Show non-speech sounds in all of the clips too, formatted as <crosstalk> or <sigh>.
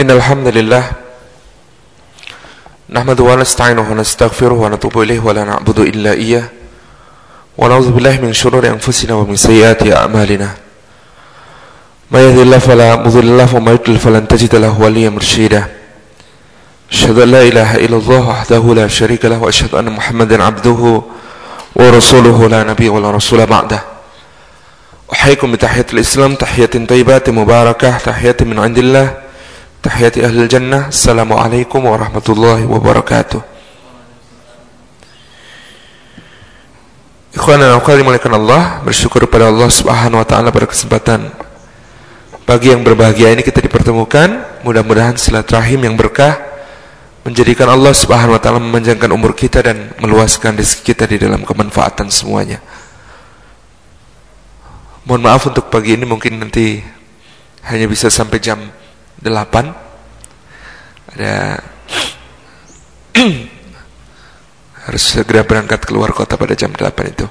إن الحمد لله نحمده ونستعينه ونستغفره ونتوب إليه ولا نعبد إلا إياه ونعوذ بالله من شرور أنفسنا ومن سيئات أعمالنا ما يهدي الله فلا مضل له وما يضلل فلن تجد له وليا مرشدا أشهد أن لا إله إلا الله وحده لا شريك له وأشهد أن محمدا عبده ورسوله لا نبي ولا رسول بعده أحييكم بتحية الإسلام تحية طيبة مباركة تحية من عند الله. Tahiyati ahli jannah. Assalamualaikum warahmatullahi wabarakatuh. Ikhwan dan akhwat dimuliakan Allah, bersyukur kepada Allah Subhanahu wa taala pada kesempatan pagi yang berbahagia ini kita dipertemukan. Mudah-mudahan silaturahim yang berkah menjadikan Allah Subhanahu wa taala memanjangkan umur kita dan meluaskan rezeki kita di dalam kemanfaatan semuanya. Mohon maaf untuk pagi ini mungkin nanti hanya bisa sampai jam 8 Ada <clears throat> harus segera berangkat keluar kota pada jam 8 itu.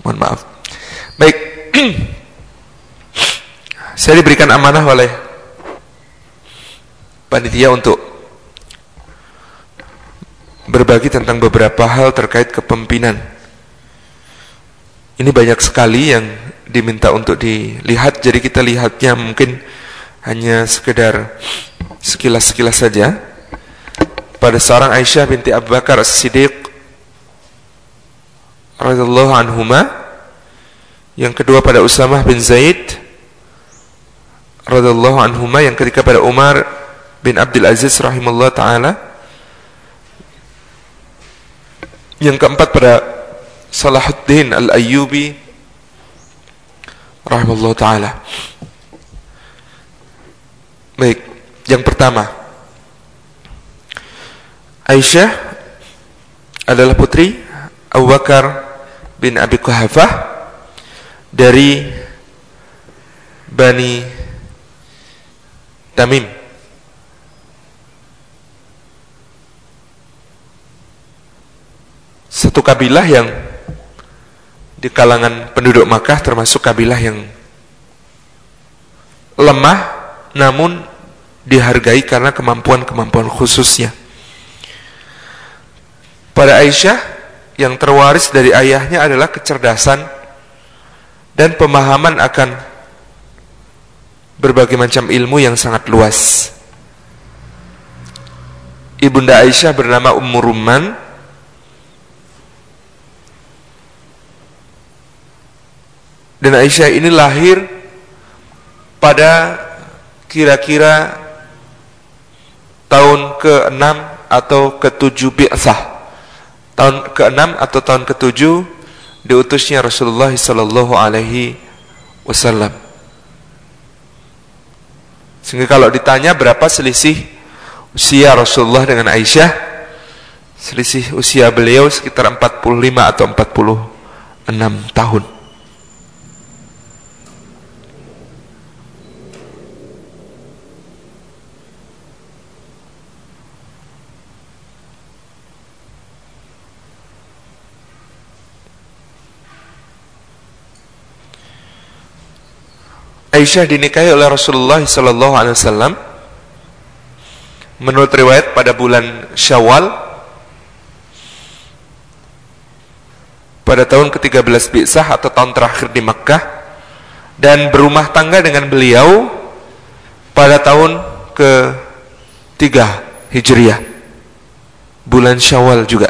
Mohon maaf. Baik. <clears throat> Saya diberikan amanah oleh panitia untuk berbagi tentang beberapa hal terkait kepemimpinan. Ini banyak sekali yang diminta untuk dilihat, jadi kita lihatnya mungkin hanya sekedar sekilas-sekilas saja. Pada seorang Aisyah binti Abu Bakar As-Siddiq radhiyallahu anhuma yang kedua pada Usamah bin Zaid radhiyallahu anhuma yang ketiga pada Umar bin Abdul Aziz rahimahullah taala yang keempat pada Salahuddin Al-Ayyubi rahimahullah taala baik yang pertama. Aisyah adalah putri Abu Bakar bin Abi Quhafah dari Bani Tamim. Satu kabilah yang di kalangan penduduk Makkah termasuk kabilah yang lemah namun dihargai karena kemampuan-kemampuan khususnya pada Aisyah yang terwaris dari ayahnya adalah kecerdasan dan pemahaman akan berbagai macam ilmu yang sangat luas. Ibunda Aisyah bernama Ummu Rumman dan Aisyah ini lahir pada kira-kira tahun ke-6 atau ke-7 bi'sah tahun ke-6 atau tahun ke-7 diutusnya Rasulullah sallallahu alaihi wasallam. Sehingga kalau ditanya berapa selisih usia Rasulullah dengan Aisyah, selisih usia beliau sekitar 45 atau 46 tahun. Aisyah dinikahi oleh Rasulullah sallallahu alaihi wasallam. Menurut riwayat pada bulan Syawal pada tahun ke-13 Bi'sah atau tahun terakhir di Makkah dan berumah tangga dengan beliau pada tahun ke-3 Hijriah bulan Syawal juga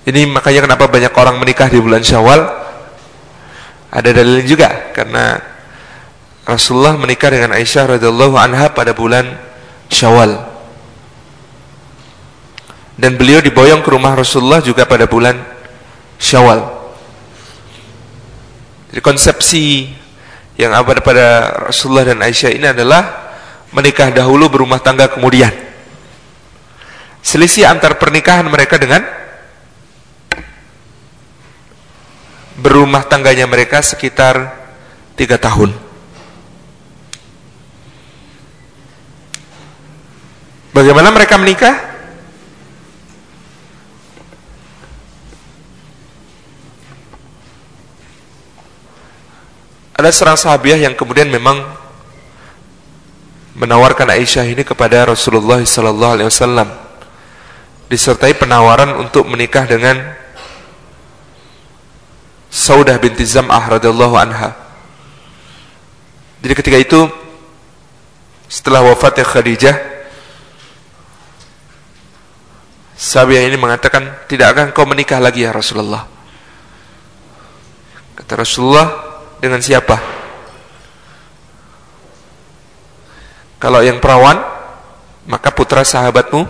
Ini makanya kenapa banyak orang menikah di bulan Syawal? Ada dalil juga karena Rasulullah menikah dengan Aisyah radhiyallahu anha pada bulan Syawal. Dan beliau diboyong ke rumah Rasulullah juga pada bulan Syawal. Jadi konsepsi yang ada pada Rasulullah dan Aisyah ini adalah menikah dahulu berumah tangga kemudian. Selisih antar pernikahan mereka dengan berumah tangganya mereka sekitar tiga tahun. Bagaimana mereka menikah? Ada seorang sahabiah yang kemudian memang menawarkan Aisyah ini kepada Rasulullah wasallam disertai penawaran untuk menikah dengan Saudah binti Zam'ah radhiyallahu anha. Jadi ketika itu setelah wafatnya Khadijah Sabiah ini mengatakan tidak akan kau menikah lagi ya Rasulullah. Kata Rasulullah dengan siapa? Kalau yang perawan maka putra sahabatmu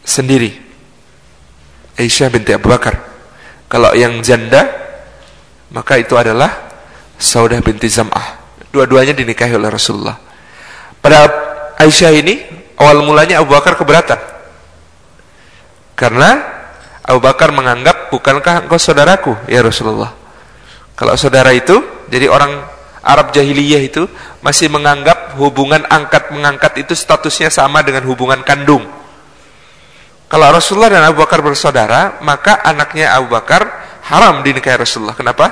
sendiri. Aisyah binti Abu Bakar kalau yang janda maka itu adalah Saudah binti Zam'ah Dua-duanya dinikahi oleh Rasulullah. Pada Aisyah ini, awal mulanya Abu Bakar keberatan. Karena Abu Bakar menganggap, bukankah engkau saudaraku, ya Rasulullah. Kalau saudara itu, jadi orang Arab jahiliyah itu masih menganggap hubungan angkat-mengangkat itu statusnya sama dengan hubungan kandung. Kalau Rasulullah dan Abu Bakar bersaudara, maka anaknya Abu Bakar haram dinikahi Rasulullah. Kenapa?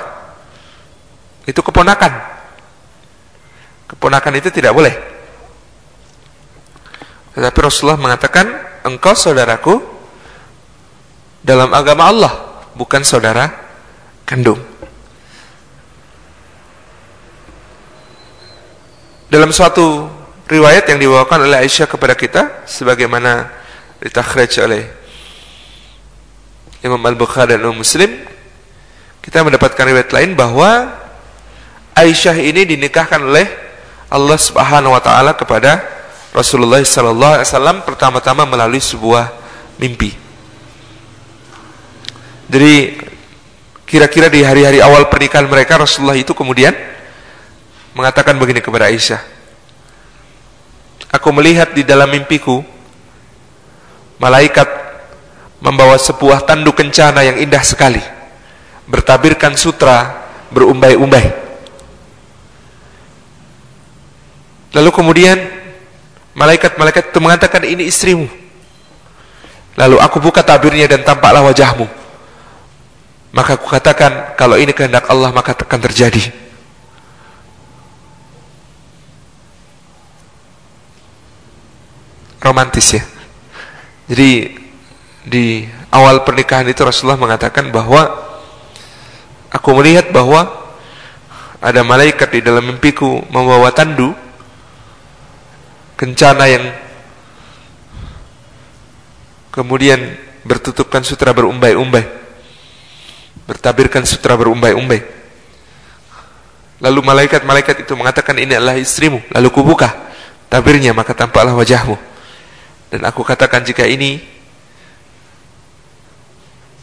Itu keponakan. Keponakan itu tidak boleh. Tetapi Rasulullah mengatakan, engkau saudaraku dalam agama Allah, bukan saudara kandung. Dalam suatu riwayat yang dibawakan oleh Aisyah kepada kita, sebagaimana ditakhrij oleh Imam Al-Bukhari dan Imam Muslim, kita mendapatkan riwayat lain bahwa Aisyah ini dinikahkan oleh Allah Subhanahu wa taala kepada Rasulullah sallallahu alaihi wasallam pertama-tama melalui sebuah mimpi. Jadi kira-kira di hari-hari awal pernikahan mereka Rasulullah itu kemudian mengatakan begini kepada Aisyah. Aku melihat di dalam mimpiku malaikat membawa sebuah tanduk kencana yang indah sekali bertabirkan sutra berumbai-umbai Lalu kemudian malaikat-malaikat itu mengatakan ini istrimu. Lalu aku buka tabirnya dan tampaklah wajahmu. Maka aku katakan kalau ini kehendak Allah maka akan terjadi. Romantis ya. Jadi di awal pernikahan itu Rasulullah mengatakan bahwa aku melihat bahwa ada malaikat di dalam mimpiku membawa tandu kencana yang kemudian bertutupkan sutra berumbai-umbai bertabirkan sutra berumbai-umbai. Lalu malaikat-malaikat itu mengatakan ini adalah istrimu. Lalu kubuka tabirnya maka tampaklah wajahmu dan aku katakan jika ini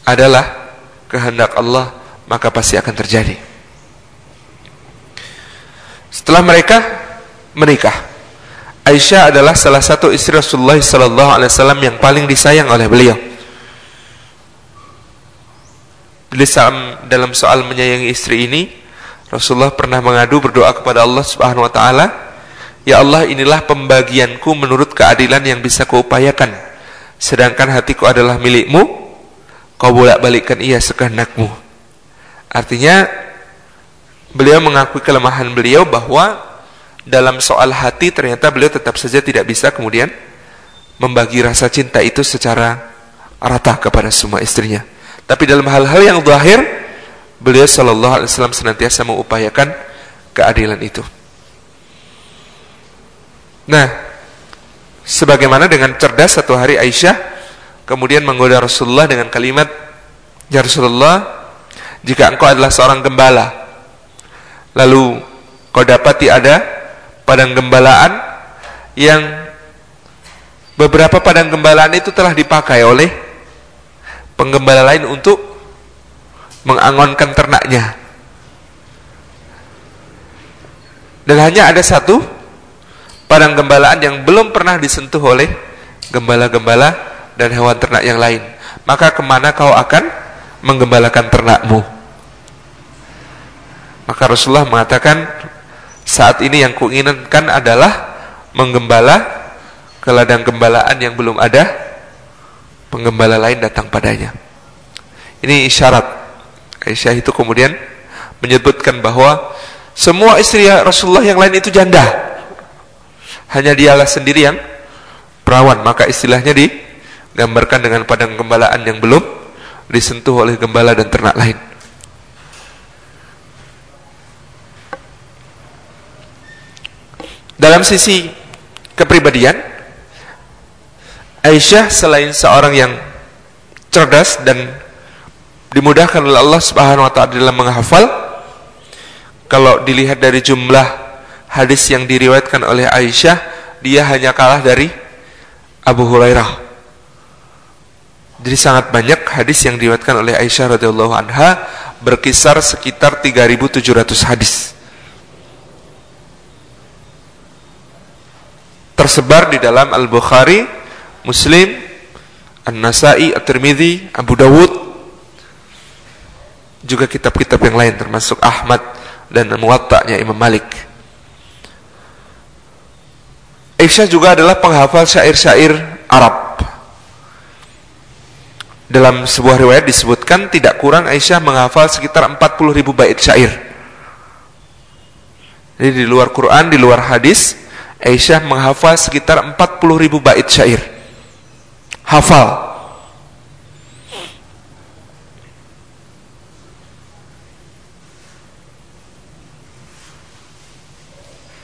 adalah kehendak Allah maka pasti akan terjadi setelah mereka menikah Aisyah adalah salah satu istri Rasulullah sallallahu alaihi wasallam yang paling disayang oleh beliau. Dalam soal menyayangi istri ini, Rasulullah pernah mengadu berdoa kepada Allah Subhanahu wa taala, "Ya Allah, inilah pembagianku menurut keadilan yang bisa kuupayakan. Sedangkan hatiku adalah milikmu, kau bolak-balikkan ia sekehendakmu." Artinya beliau mengakui kelemahan beliau bahwa dalam soal hati ternyata beliau tetap saja tidak bisa kemudian membagi rasa cinta itu secara rata kepada semua istrinya. Tapi dalam hal-hal yang zahir beliau sallallahu alaihi wasallam senantiasa mengupayakan keadilan itu. Nah, sebagaimana dengan cerdas satu hari Aisyah kemudian menggoda Rasulullah dengan kalimat, "Ya Rasulullah, jika engkau adalah seorang gembala, lalu kau dapati ada padang gembalaan yang beberapa padang gembalaan itu telah dipakai oleh penggembala lain untuk mengangonkan ternaknya. Dan hanya ada satu padang gembalaan yang belum pernah disentuh oleh gembala-gembala dan hewan ternak yang lain. Maka ke mana kau akan menggembalakan ternakmu? Maka Rasulullah mengatakan saat ini yang kuinginkan adalah menggembala ke ladang gembalaan yang belum ada penggembala lain datang padanya. Ini isyarat. Aisyah itu kemudian menyebutkan bahwa semua istri Rasulullah yang lain itu janda. Hanya dialah sendiri yang perawan. Maka istilahnya digambarkan dengan padang gembalaan yang belum disentuh oleh gembala dan ternak lain. Dalam sisi kepribadian, Aisyah selain seorang yang cerdas dan dimudahkan oleh Allah Subhanahu wa taala dalam menghafal, kalau dilihat dari jumlah hadis yang diriwayatkan oleh Aisyah, dia hanya kalah dari Abu Hurairah. Jadi sangat banyak hadis yang diriwayatkan oleh Aisyah radhiyallahu anha berkisar sekitar 3700 hadis. tersebar di dalam Al-Bukhari, Muslim, An-Nasai, At-Tirmidzi, Abu Dawud, juga kitab-kitab yang lain termasuk Ahmad dan Muwatta'nya Imam Malik. Aisyah juga adalah penghafal syair-syair Arab. Dalam sebuah riwayat disebutkan tidak kurang Aisyah menghafal sekitar 40 ribu bait syair. Jadi di luar Quran, di luar hadis, Aisyah menghafal sekitar 40 ribu bait syair. Hafal.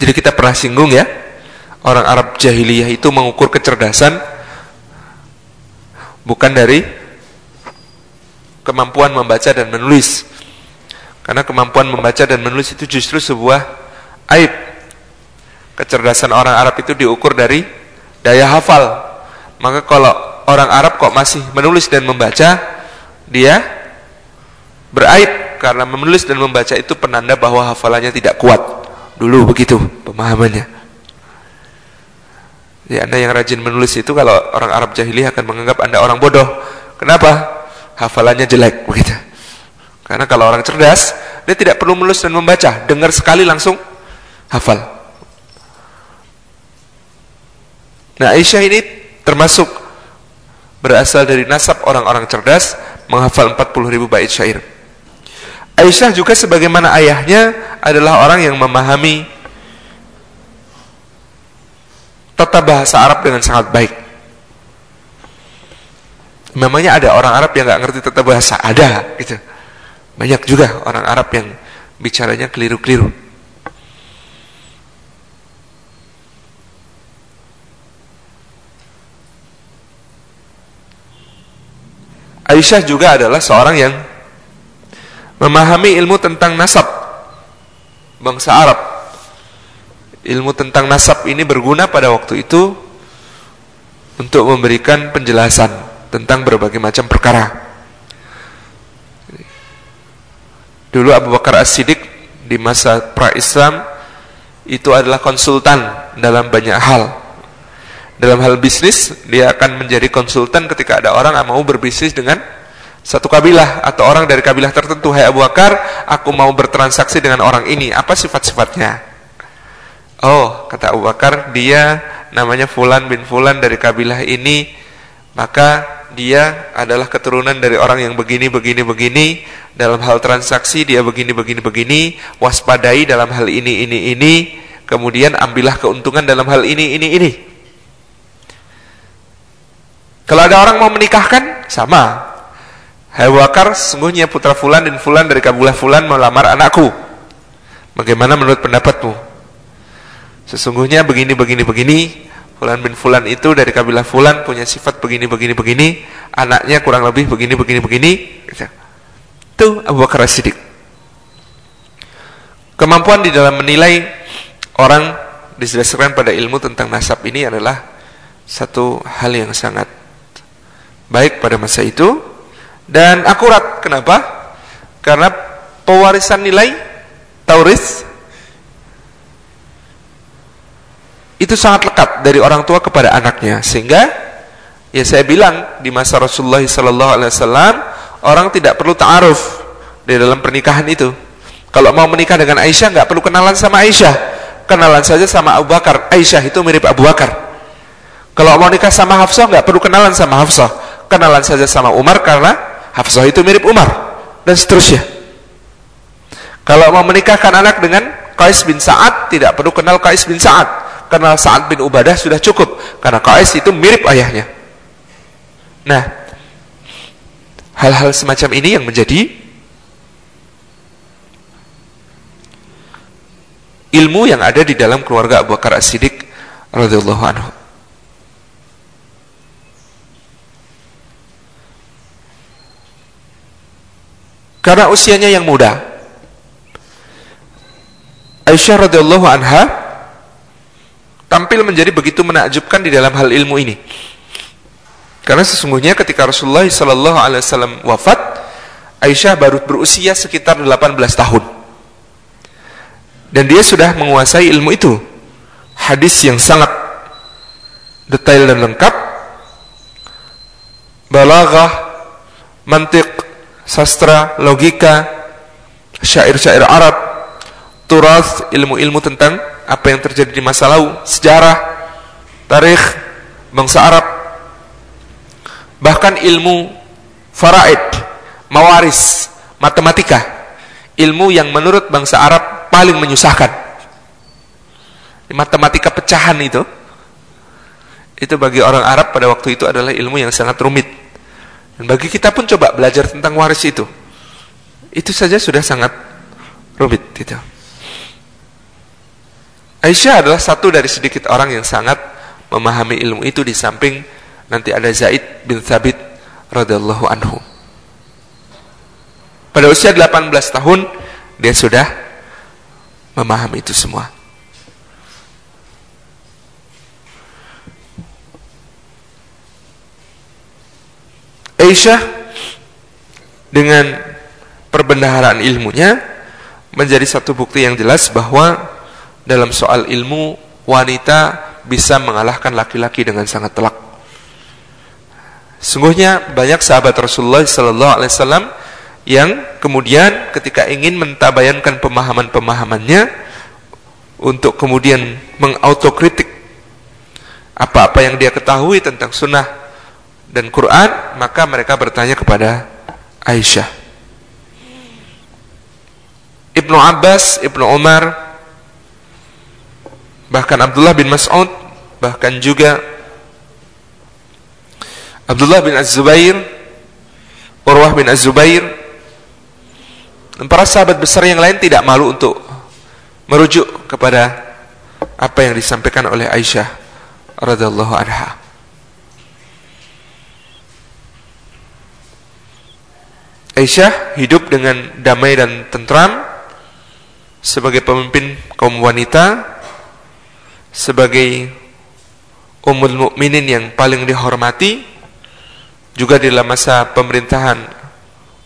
Jadi kita pernah singgung ya, orang Arab jahiliyah itu mengukur kecerdasan bukan dari kemampuan membaca dan menulis. Karena kemampuan membaca dan menulis itu justru sebuah aib kecerdasan orang Arab itu diukur dari daya hafal. Maka kalau orang Arab kok masih menulis dan membaca, dia beraib karena menulis dan membaca itu penanda bahwa hafalannya tidak kuat. Dulu begitu pemahamannya. Jadi Anda yang rajin menulis itu kalau orang Arab jahiliyah akan menganggap Anda orang bodoh. Kenapa? Hafalannya jelek <laughs> begitu. Karena kalau orang cerdas, dia tidak perlu menulis dan membaca, dengar sekali langsung hafal. Nah Aisyah ini termasuk berasal dari nasab orang-orang cerdas menghafal 40 ribu bait syair. Aisyah juga sebagaimana ayahnya adalah orang yang memahami tata bahasa Arab dengan sangat baik. Memangnya ada orang Arab yang nggak ngerti tata bahasa? Ada, gitu. Banyak juga orang Arab yang bicaranya keliru-keliru. Aisyah juga adalah seorang yang memahami ilmu tentang nasab bangsa Arab. Ilmu tentang nasab ini berguna pada waktu itu untuk memberikan penjelasan tentang berbagai macam perkara. Dulu Abu Bakar As-Siddiq di masa pra-Islam itu adalah konsultan dalam banyak hal dalam hal bisnis, dia akan menjadi konsultan ketika ada orang yang mau berbisnis dengan satu kabilah atau orang dari kabilah tertentu. Hai Abu Bakar, aku mau bertransaksi dengan orang ini. Apa sifat-sifatnya? Oh, kata Abu Bakar, dia namanya Fulan bin Fulan dari kabilah ini. Maka dia adalah keturunan dari orang yang begini, begini, begini. Dalam hal transaksi dia begini, begini, begini. Waspadai dalam hal ini, ini, ini. Kemudian ambillah keuntungan dalam hal ini, ini, ini. Kalau ada orang mau menikahkan, sama. Hai Wakar, sungguhnya putra Fulan dan Fulan dari kabilah Fulan melamar anakku. Bagaimana menurut pendapatmu? Sesungguhnya begini, begini, begini. Fulan bin Fulan itu dari kabilah Fulan punya sifat begini, begini, begini. Anaknya kurang lebih begini, begini, begini. Itu Abu Bakar Siddiq. Kemampuan di dalam menilai orang didasarkan pada ilmu tentang nasab ini adalah satu hal yang sangat baik pada masa itu dan akurat. Kenapa? Karena pewarisan nilai tauris itu sangat lekat dari orang tua kepada anaknya sehingga ya saya bilang di masa Rasulullah sallallahu alaihi wasallam orang tidak perlu ta'aruf di dalam pernikahan itu. Kalau mau menikah dengan Aisyah nggak perlu kenalan sama Aisyah, kenalan saja sama Abu Bakar. Aisyah itu mirip Abu Bakar. Kalau mau nikah sama Hafsah nggak perlu kenalan sama Hafsah kenalan saja sama Umar karena Hafsah itu mirip Umar dan seterusnya. Kalau mau menikahkan anak dengan Qais bin Sa'ad, tidak perlu kenal Qais bin Sa'ad. Kenal Sa'ad bin Ubadah sudah cukup. Karena Qais itu mirip ayahnya. Nah, hal-hal semacam ini yang menjadi ilmu yang ada di dalam keluarga Abu Bakar As-Siddiq radhiyallahu anhu. Karena usianya yang muda. Aisyah radhiyallahu anha tampil menjadi begitu menakjubkan di dalam hal ilmu ini. Karena sesungguhnya ketika Rasulullah sallallahu alaihi wasallam wafat, Aisyah baru berusia sekitar 18 tahun. Dan dia sudah menguasai ilmu itu. Hadis yang sangat detail dan lengkap. Balaghah, mantiq, sastra, logika, syair-syair Arab, turas, ilmu-ilmu tentang apa yang terjadi di masa lalu, sejarah, tarikh, bangsa Arab, bahkan ilmu faraid, mawaris, matematika, ilmu yang menurut bangsa Arab paling menyusahkan. Matematika pecahan itu, itu bagi orang Arab pada waktu itu adalah ilmu yang sangat rumit. Dan bagi kita pun coba belajar tentang waris itu. Itu saja sudah sangat rumit gitu. Aisyah adalah satu dari sedikit orang yang sangat memahami ilmu itu di samping nanti ada Zaid bin Thabit radhiyallahu anhu. Pada usia 18 tahun dia sudah memahami itu semua. Aisyah dengan perbendaharaan ilmunya menjadi satu bukti yang jelas bahwa dalam soal ilmu wanita bisa mengalahkan laki-laki dengan sangat telak. Sungguhnya banyak sahabat Rasulullah sallallahu alaihi wasallam yang kemudian ketika ingin mentabayankan pemahaman-pemahamannya untuk kemudian mengautokritik apa-apa yang dia ketahui tentang sunnah dan Quran, maka mereka bertanya kepada Aisyah. Ibnu Abbas, Ibnu Umar, bahkan Abdullah bin Mas'ud, bahkan juga Abdullah bin Az-Zubair, Urwah bin Az-Zubair, dan para sahabat besar yang lain tidak malu untuk merujuk kepada apa yang disampaikan oleh Aisyah radhiyallahu anha. Aisyah hidup dengan damai dan tentram sebagai pemimpin kaum wanita, sebagai umul mukminin yang paling dihormati, juga di dalam masa pemerintahan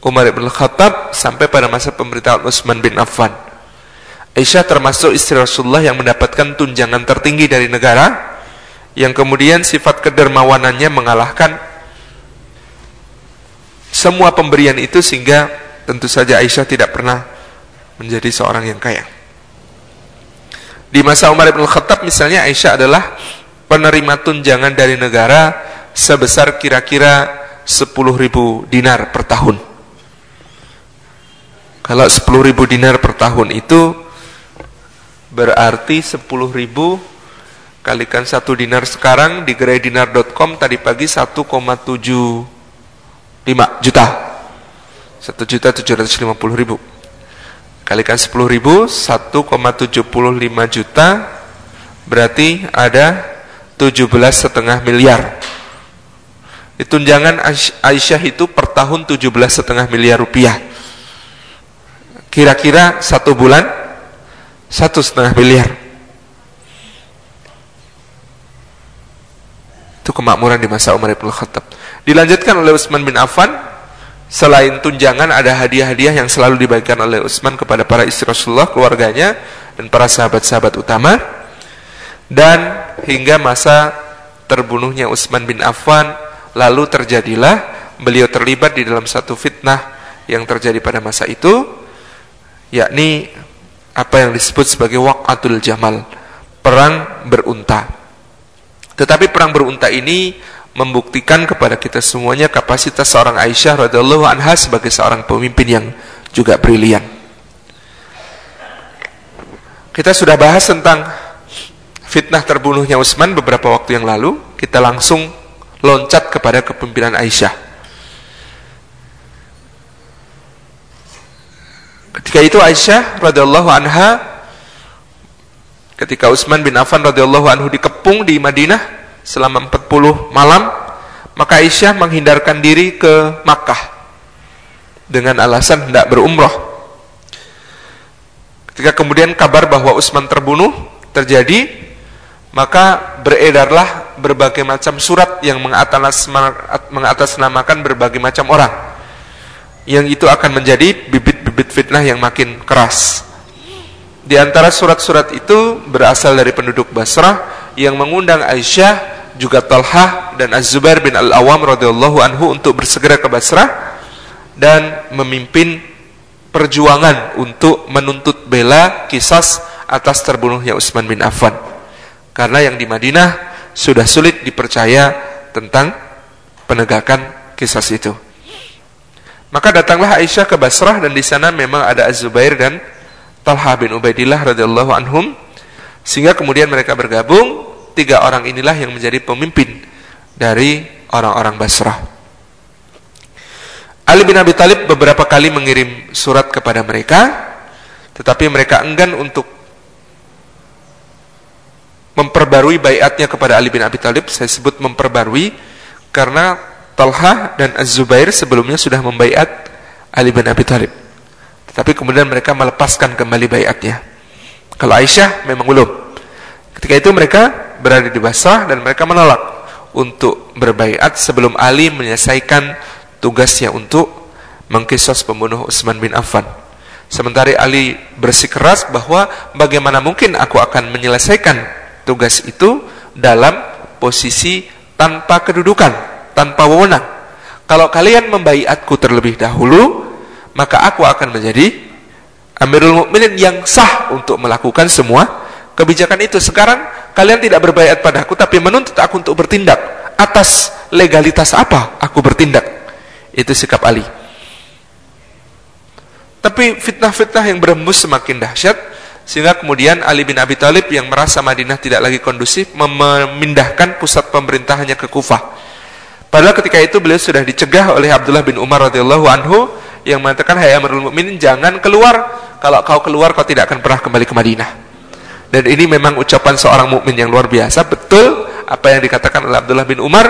Umar bin Khattab sampai pada masa pemerintahan Utsman bin Affan. Aisyah termasuk istri Rasulullah yang mendapatkan tunjangan tertinggi dari negara, yang kemudian sifat kedermawanannya mengalahkan semua pemberian itu sehingga tentu saja Aisyah tidak pernah menjadi seorang yang kaya. Di masa Umar bin Khattab misalnya Aisyah adalah penerima tunjangan dari negara sebesar kira-kira 10 ribu dinar per tahun. Kalau 10 ribu dinar per tahun itu berarti 10 ribu kalikan satu dinar sekarang di geraidinar.com tadi pagi 1,7 5 juta 1 juta 750 ribu kalikan 10 ribu 1,75 juta. Berarti ada 17 setengah miliar. Tunjangan Aisyah itu per tahun 17 setengah miliar rupiah. Kira-kira satu bulan satu setengah miliar. Itu kemakmuran di masa Umar ibn Khattab. Dilanjutkan oleh Utsman bin Affan, selain tunjangan ada hadiah-hadiah yang selalu dibagikan oleh Utsman kepada para istri Rasulullah, keluarganya dan para sahabat-sahabat utama. Dan hingga masa terbunuhnya Utsman bin Affan, lalu terjadilah beliau terlibat di dalam satu fitnah yang terjadi pada masa itu, yakni apa yang disebut sebagai waqatul jamal, perang berunta. Tetapi perang berunta ini membuktikan kepada kita semuanya kapasitas seorang Aisyah radhiyallahu anha sebagai seorang pemimpin yang juga brilian. Kita sudah bahas tentang fitnah terbunuhnya Utsman beberapa waktu yang lalu. Kita langsung loncat kepada kepemimpinan Aisyah. Ketika itu Aisyah radhiyallahu anha ketika Utsman bin Affan radhiyallahu anhu dikepung di Madinah selama 40 malam, maka Aisyah menghindarkan diri ke Makkah dengan alasan hendak berumrah Ketika kemudian kabar bahwa Utsman terbunuh terjadi, maka beredarlah berbagai macam surat yang mengatasnamakan berbagai macam orang. Yang itu akan menjadi bibit-bibit fitnah yang makin keras. Di antara surat-surat itu berasal dari penduduk Basrah yang mengundang Aisyah, juga Talha dan Az-Zubair bin Al-Awam radhiyallahu anhu untuk bersegera ke Basrah dan memimpin perjuangan untuk menuntut bela kisas atas terbunuhnya Utsman bin Affan. Karena yang di Madinah sudah sulit dipercaya tentang penegakan kisas itu. Maka datanglah Aisyah ke Basrah dan di sana memang ada Az-Zubair dan Talha bin Ubaidillah radhiyallahu anhum sehingga kemudian mereka bergabung tiga orang inilah yang menjadi pemimpin dari orang-orang Basrah. Ali bin Abi Thalib beberapa kali mengirim surat kepada mereka, tetapi mereka enggan untuk memperbarui bayatnya kepada Ali bin Abi Thalib. Saya sebut memperbarui karena Talha dan Az-Zubair sebelumnya sudah membayat Ali bin Abi Thalib. Tetapi kemudian mereka melepaskan kembali bayatnya. Kalau Aisyah memang belum. Ketika itu mereka berada di Basrah dan mereka menolak untuk berbayat sebelum Ali menyelesaikan tugasnya untuk mengkisos pembunuh Utsman bin Affan. Sementara Ali bersikeras bahwa bagaimana mungkin aku akan menyelesaikan tugas itu dalam posisi tanpa kedudukan, tanpa wewenang. Kalau kalian membaiatku terlebih dahulu, maka aku akan menjadi Amirul Mukminin yang sah untuk melakukan semua kebijakan itu. Sekarang kalian tidak berbaiat padaku tapi menuntut aku untuk bertindak. Atas legalitas apa aku bertindak? Itu sikap Ali. Tapi fitnah-fitnah yang berembus semakin dahsyat sehingga kemudian Ali bin Abi Thalib yang merasa Madinah tidak lagi kondusif memindahkan pusat pemerintahannya ke Kufah. Padahal ketika itu beliau sudah dicegah oleh Abdullah bin Umar radhiyallahu anhu yang mengatakan hai Amirul Mukminin jangan keluar kalau kau keluar kau tidak akan pernah kembali ke Madinah. Dan ini memang ucapan seorang mukmin yang luar biasa, betul apa yang dikatakan oleh Abdullah bin Umar.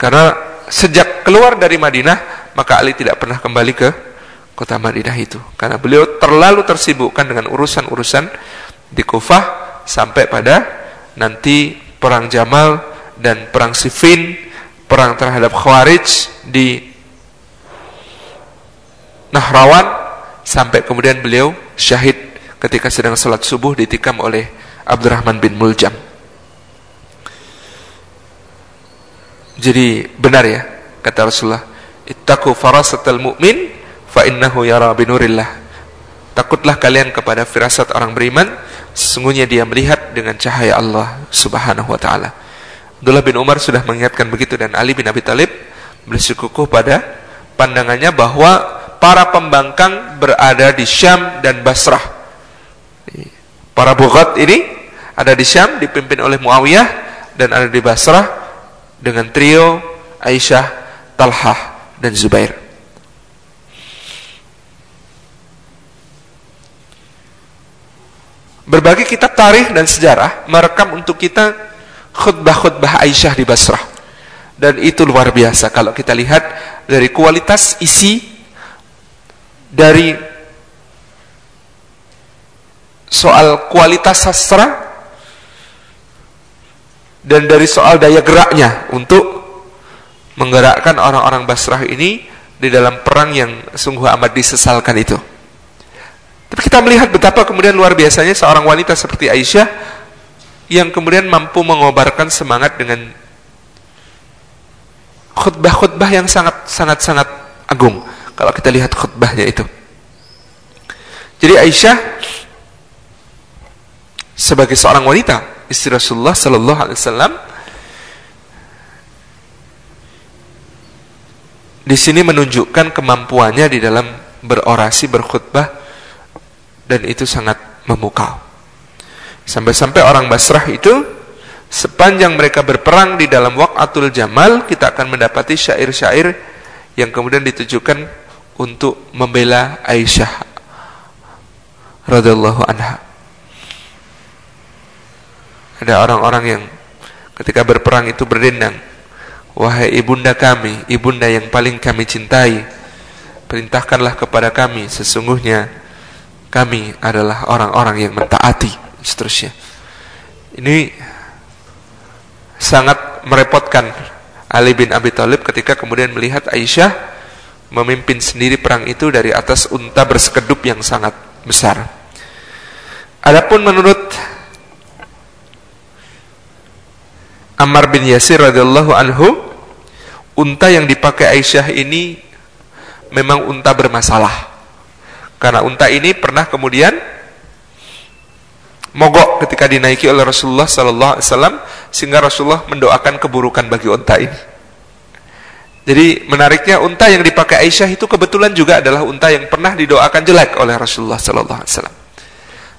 Karena sejak keluar dari Madinah, maka Ali tidak pernah kembali ke kota Madinah itu. Karena beliau terlalu tersibukkan dengan urusan-urusan di Kufah sampai pada nanti perang Jamal dan perang Siffin, perang terhadap Khawarij di Nahrawan sampai kemudian beliau syahid ketika sedang salat subuh ditikam oleh Abdurrahman bin Muljam. Jadi benar ya kata Rasulullah, "Ittaqu farasatal mu'min fa innahu yara binurillah." Takutlah kalian kepada firasat orang beriman, sesungguhnya dia melihat dengan cahaya Allah Subhanahu wa taala. Abdullah bin Umar sudah mengingatkan begitu dan Ali bin Abi Thalib bersikukuh pada pandangannya bahwa para pembangkang berada di Syam dan Basrah. Para bughat ini ada di Syam dipimpin oleh Muawiyah dan ada di Basrah dengan trio Aisyah, Talhah, dan Zubair. Berbagai kitab tarikh dan sejarah merekam untuk kita khutbah-khutbah Aisyah di Basrah. Dan itu luar biasa kalau kita lihat dari kualitas isi dari soal kualitas sastra dan dari soal daya geraknya untuk menggerakkan orang-orang Basrah ini di dalam perang yang sungguh amat disesalkan itu. Tapi kita melihat betapa kemudian luar biasanya seorang wanita seperti Aisyah yang kemudian mampu mengobarkan semangat dengan khutbah-khutbah yang sangat sangat sangat agung kalau kita lihat khutbahnya itu. Jadi Aisyah sebagai seorang wanita istri Rasulullah Sallallahu Alaihi Wasallam di sini menunjukkan kemampuannya di dalam berorasi berkhutbah dan itu sangat memukau. Sampai-sampai orang Basrah itu sepanjang mereka berperang di dalam Waqatul Jamal, kita akan mendapati syair-syair yang kemudian ditujukan untuk membela Aisyah radhiyallahu anha. Ada orang-orang yang ketika berperang itu berdendang, "Wahai ibunda kami, ibunda yang paling kami cintai, perintahkanlah kepada kami sesungguhnya kami adalah orang-orang yang mentaati." Seterusnya. Ini sangat merepotkan Ali bin Abi Thalib ketika kemudian melihat Aisyah memimpin sendiri perang itu dari atas unta bersekedup yang sangat besar. Adapun menurut Ammar bin Yasir radhiyallahu anhu, unta yang dipakai Aisyah ini memang unta bermasalah. Karena unta ini pernah kemudian mogok ketika dinaiki oleh Rasulullah sallallahu alaihi wasallam sehingga Rasulullah mendoakan keburukan bagi unta ini. Jadi menariknya unta yang dipakai Aisyah itu kebetulan juga adalah unta yang pernah didoakan jelek oleh Rasulullah sallallahu alaihi wasallam.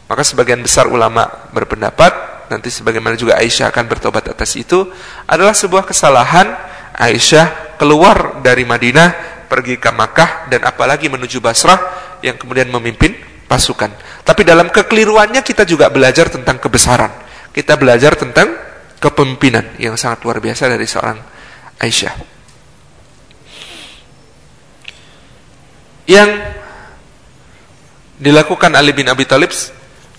Maka sebagian besar ulama berpendapat nanti sebagaimana juga Aisyah akan bertobat atas itu adalah sebuah kesalahan Aisyah keluar dari Madinah pergi ke Makkah dan apalagi menuju Basrah yang kemudian memimpin pasukan. Tapi dalam kekeliruannya kita juga belajar tentang kebesaran. Kita belajar tentang kepemimpinan yang sangat luar biasa dari seorang Aisyah. Yang dilakukan Ali bin Abi Thalib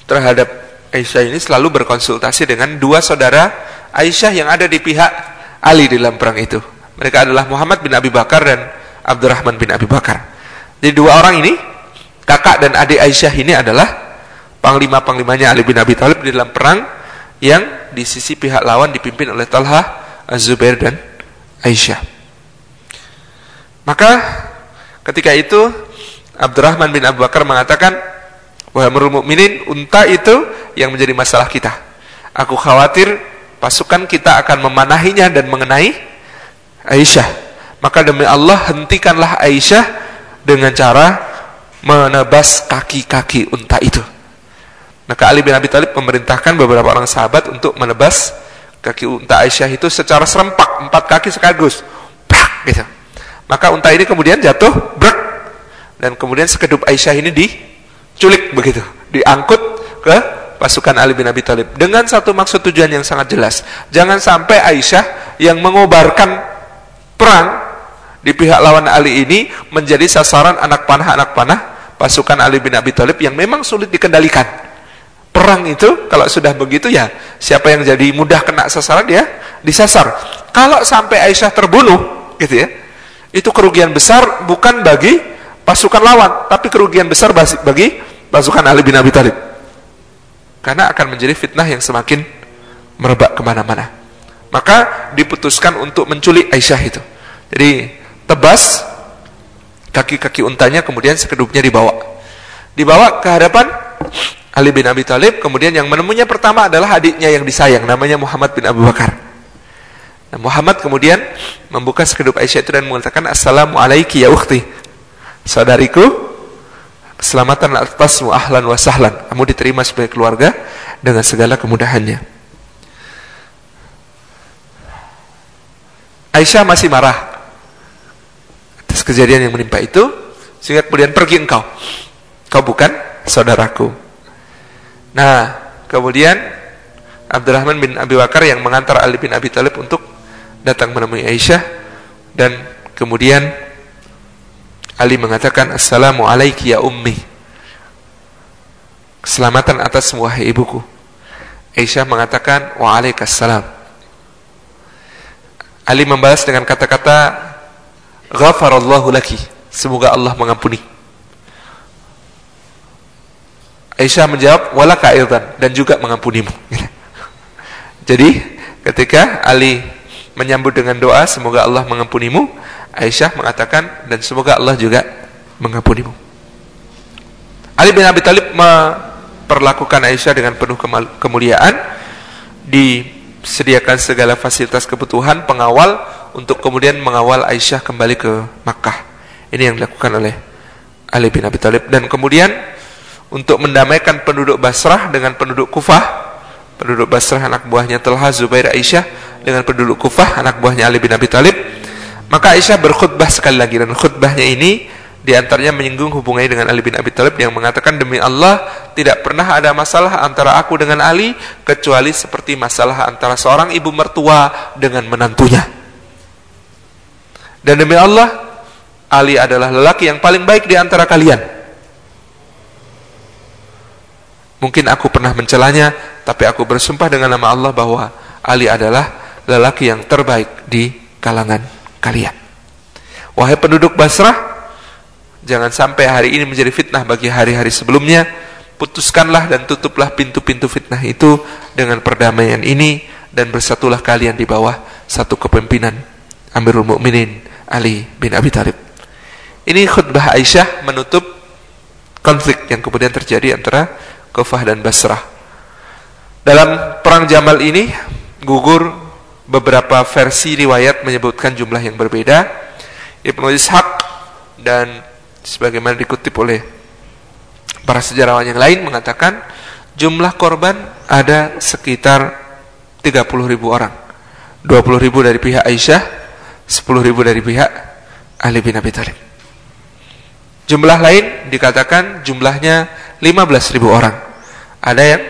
terhadap Aisyah ini selalu berkonsultasi dengan dua saudara Aisyah yang ada di pihak Ali di dalam perang itu. Mereka adalah Muhammad bin Abi Bakar dan Abdurrahman bin Abi Bakar. Jadi dua orang ini, kakak dan adik Aisyah ini adalah panglima-panglimanya Ali bin Abi Thalib di dalam perang yang di sisi pihak lawan dipimpin oleh Talha, Az-Zubair dan Aisyah. Maka ketika itu Abdurrahman bin Abu Bakar mengatakan, Wahai mukminin, unta itu yang menjadi masalah kita. Aku khawatir pasukan kita akan memanahinya dan mengenai Aisyah. Maka demi Allah hentikanlah Aisyah dengan cara menebas kaki-kaki unta itu. Maka Ali bin Abi Thalib memerintahkan beberapa orang sahabat untuk menebas kaki unta Aisyah itu secara serempak, empat kaki sekaligus. Brak, gitu. Maka unta ini kemudian jatuh, brak, dan kemudian sekedup Aisyah ini di culik begitu, diangkut ke pasukan Ali bin Abi Thalib dengan satu maksud tujuan yang sangat jelas. Jangan sampai Aisyah yang mengobarkan perang di pihak lawan Ali ini menjadi sasaran anak panah anak panah pasukan Ali bin Abi Thalib yang memang sulit dikendalikan. Perang itu kalau sudah begitu ya siapa yang jadi mudah kena sasaran dia disasar. Kalau sampai Aisyah terbunuh gitu ya. Itu kerugian besar bukan bagi pasukan lawan, tapi kerugian besar bagi pasukan Ali bin Abi Thalib. Karena akan menjadi fitnah yang semakin merebak ke mana-mana. Maka diputuskan untuk menculik Aisyah itu. Jadi tebas kaki-kaki untanya kemudian sekedupnya dibawa. Dibawa ke hadapan Ali bin Abi Thalib, kemudian yang menemunya pertama adalah adiknya yang disayang, namanya Muhammad bin Abu Bakar. Nah, Muhammad kemudian membuka sekedup Aisyah itu dan mengatakan, Assalamualaikum ya ukhti. Saudariku, keselamatan atasmu ahlan wa sahlan. Kamu diterima sebagai keluarga dengan segala kemudahannya. Aisyah masih marah atas kejadian yang menimpa itu, sehingga kemudian pergi engkau. Kau bukan saudaraku. Nah, kemudian Abdurrahman bin Abi Bakar yang mengantar Ali bin Abi Thalib untuk datang menemui Aisyah dan kemudian Ali mengatakan Assalamu alaiki ya ummi. Keselamatan atas wahai ibuku. Aisyah mengatakan Waalaikumsalam Ali membalas dengan kata-kata Ghafarallahu laki. Semoga Allah mengampuni. Aisyah menjawab Walaka ildan Dan juga mengampunimu. <laughs> Jadi ketika Ali menyambut dengan doa Semoga Allah mengampunimu Aisyah mengatakan dan semoga Allah juga mengampunimu. Ali bin Abi Thalib memperlakukan Aisyah dengan penuh kemuliaan, disediakan segala fasilitas kebutuhan pengawal untuk kemudian mengawal Aisyah kembali ke Makkah. Ini yang dilakukan oleh Ali bin Abi Thalib dan kemudian untuk mendamaikan penduduk Basrah dengan penduduk Kufah, penduduk Basrah anak buahnya Talha Zubair Aisyah dengan penduduk Kufah anak buahnya Ali bin Abi Thalib maka Aisyah berkhutbah sekali lagi dan khutbahnya ini di antaranya menyinggung hubungannya dengan Ali bin Abi Thalib yang mengatakan demi Allah tidak pernah ada masalah antara aku dengan Ali kecuali seperti masalah antara seorang ibu mertua dengan menantunya. Dan demi Allah Ali adalah lelaki yang paling baik di antara kalian. Mungkin aku pernah mencelanya, tapi aku bersumpah dengan nama Allah bahwa Ali adalah lelaki yang terbaik di kalangan kalian. Wahai penduduk Basrah, jangan sampai hari ini menjadi fitnah bagi hari-hari sebelumnya. Putuskanlah dan tutuplah pintu-pintu fitnah itu dengan perdamaian ini dan bersatulah kalian di bawah satu kepemimpinan Amirul Mukminin Ali bin Abi Thalib. Ini khutbah Aisyah menutup konflik yang kemudian terjadi antara Kufah dan Basrah. Dalam perang Jamal ini gugur beberapa versi riwayat menyebutkan jumlah yang berbeda. Ibnu Ishaq dan sebagaimana dikutip oleh para sejarawan yang lain mengatakan jumlah korban ada sekitar 30 ribu orang. 20 ribu dari pihak Aisyah, 10 ribu dari pihak Ali bin Abi Thalib. Jumlah lain dikatakan jumlahnya 15 ribu orang. Ada yang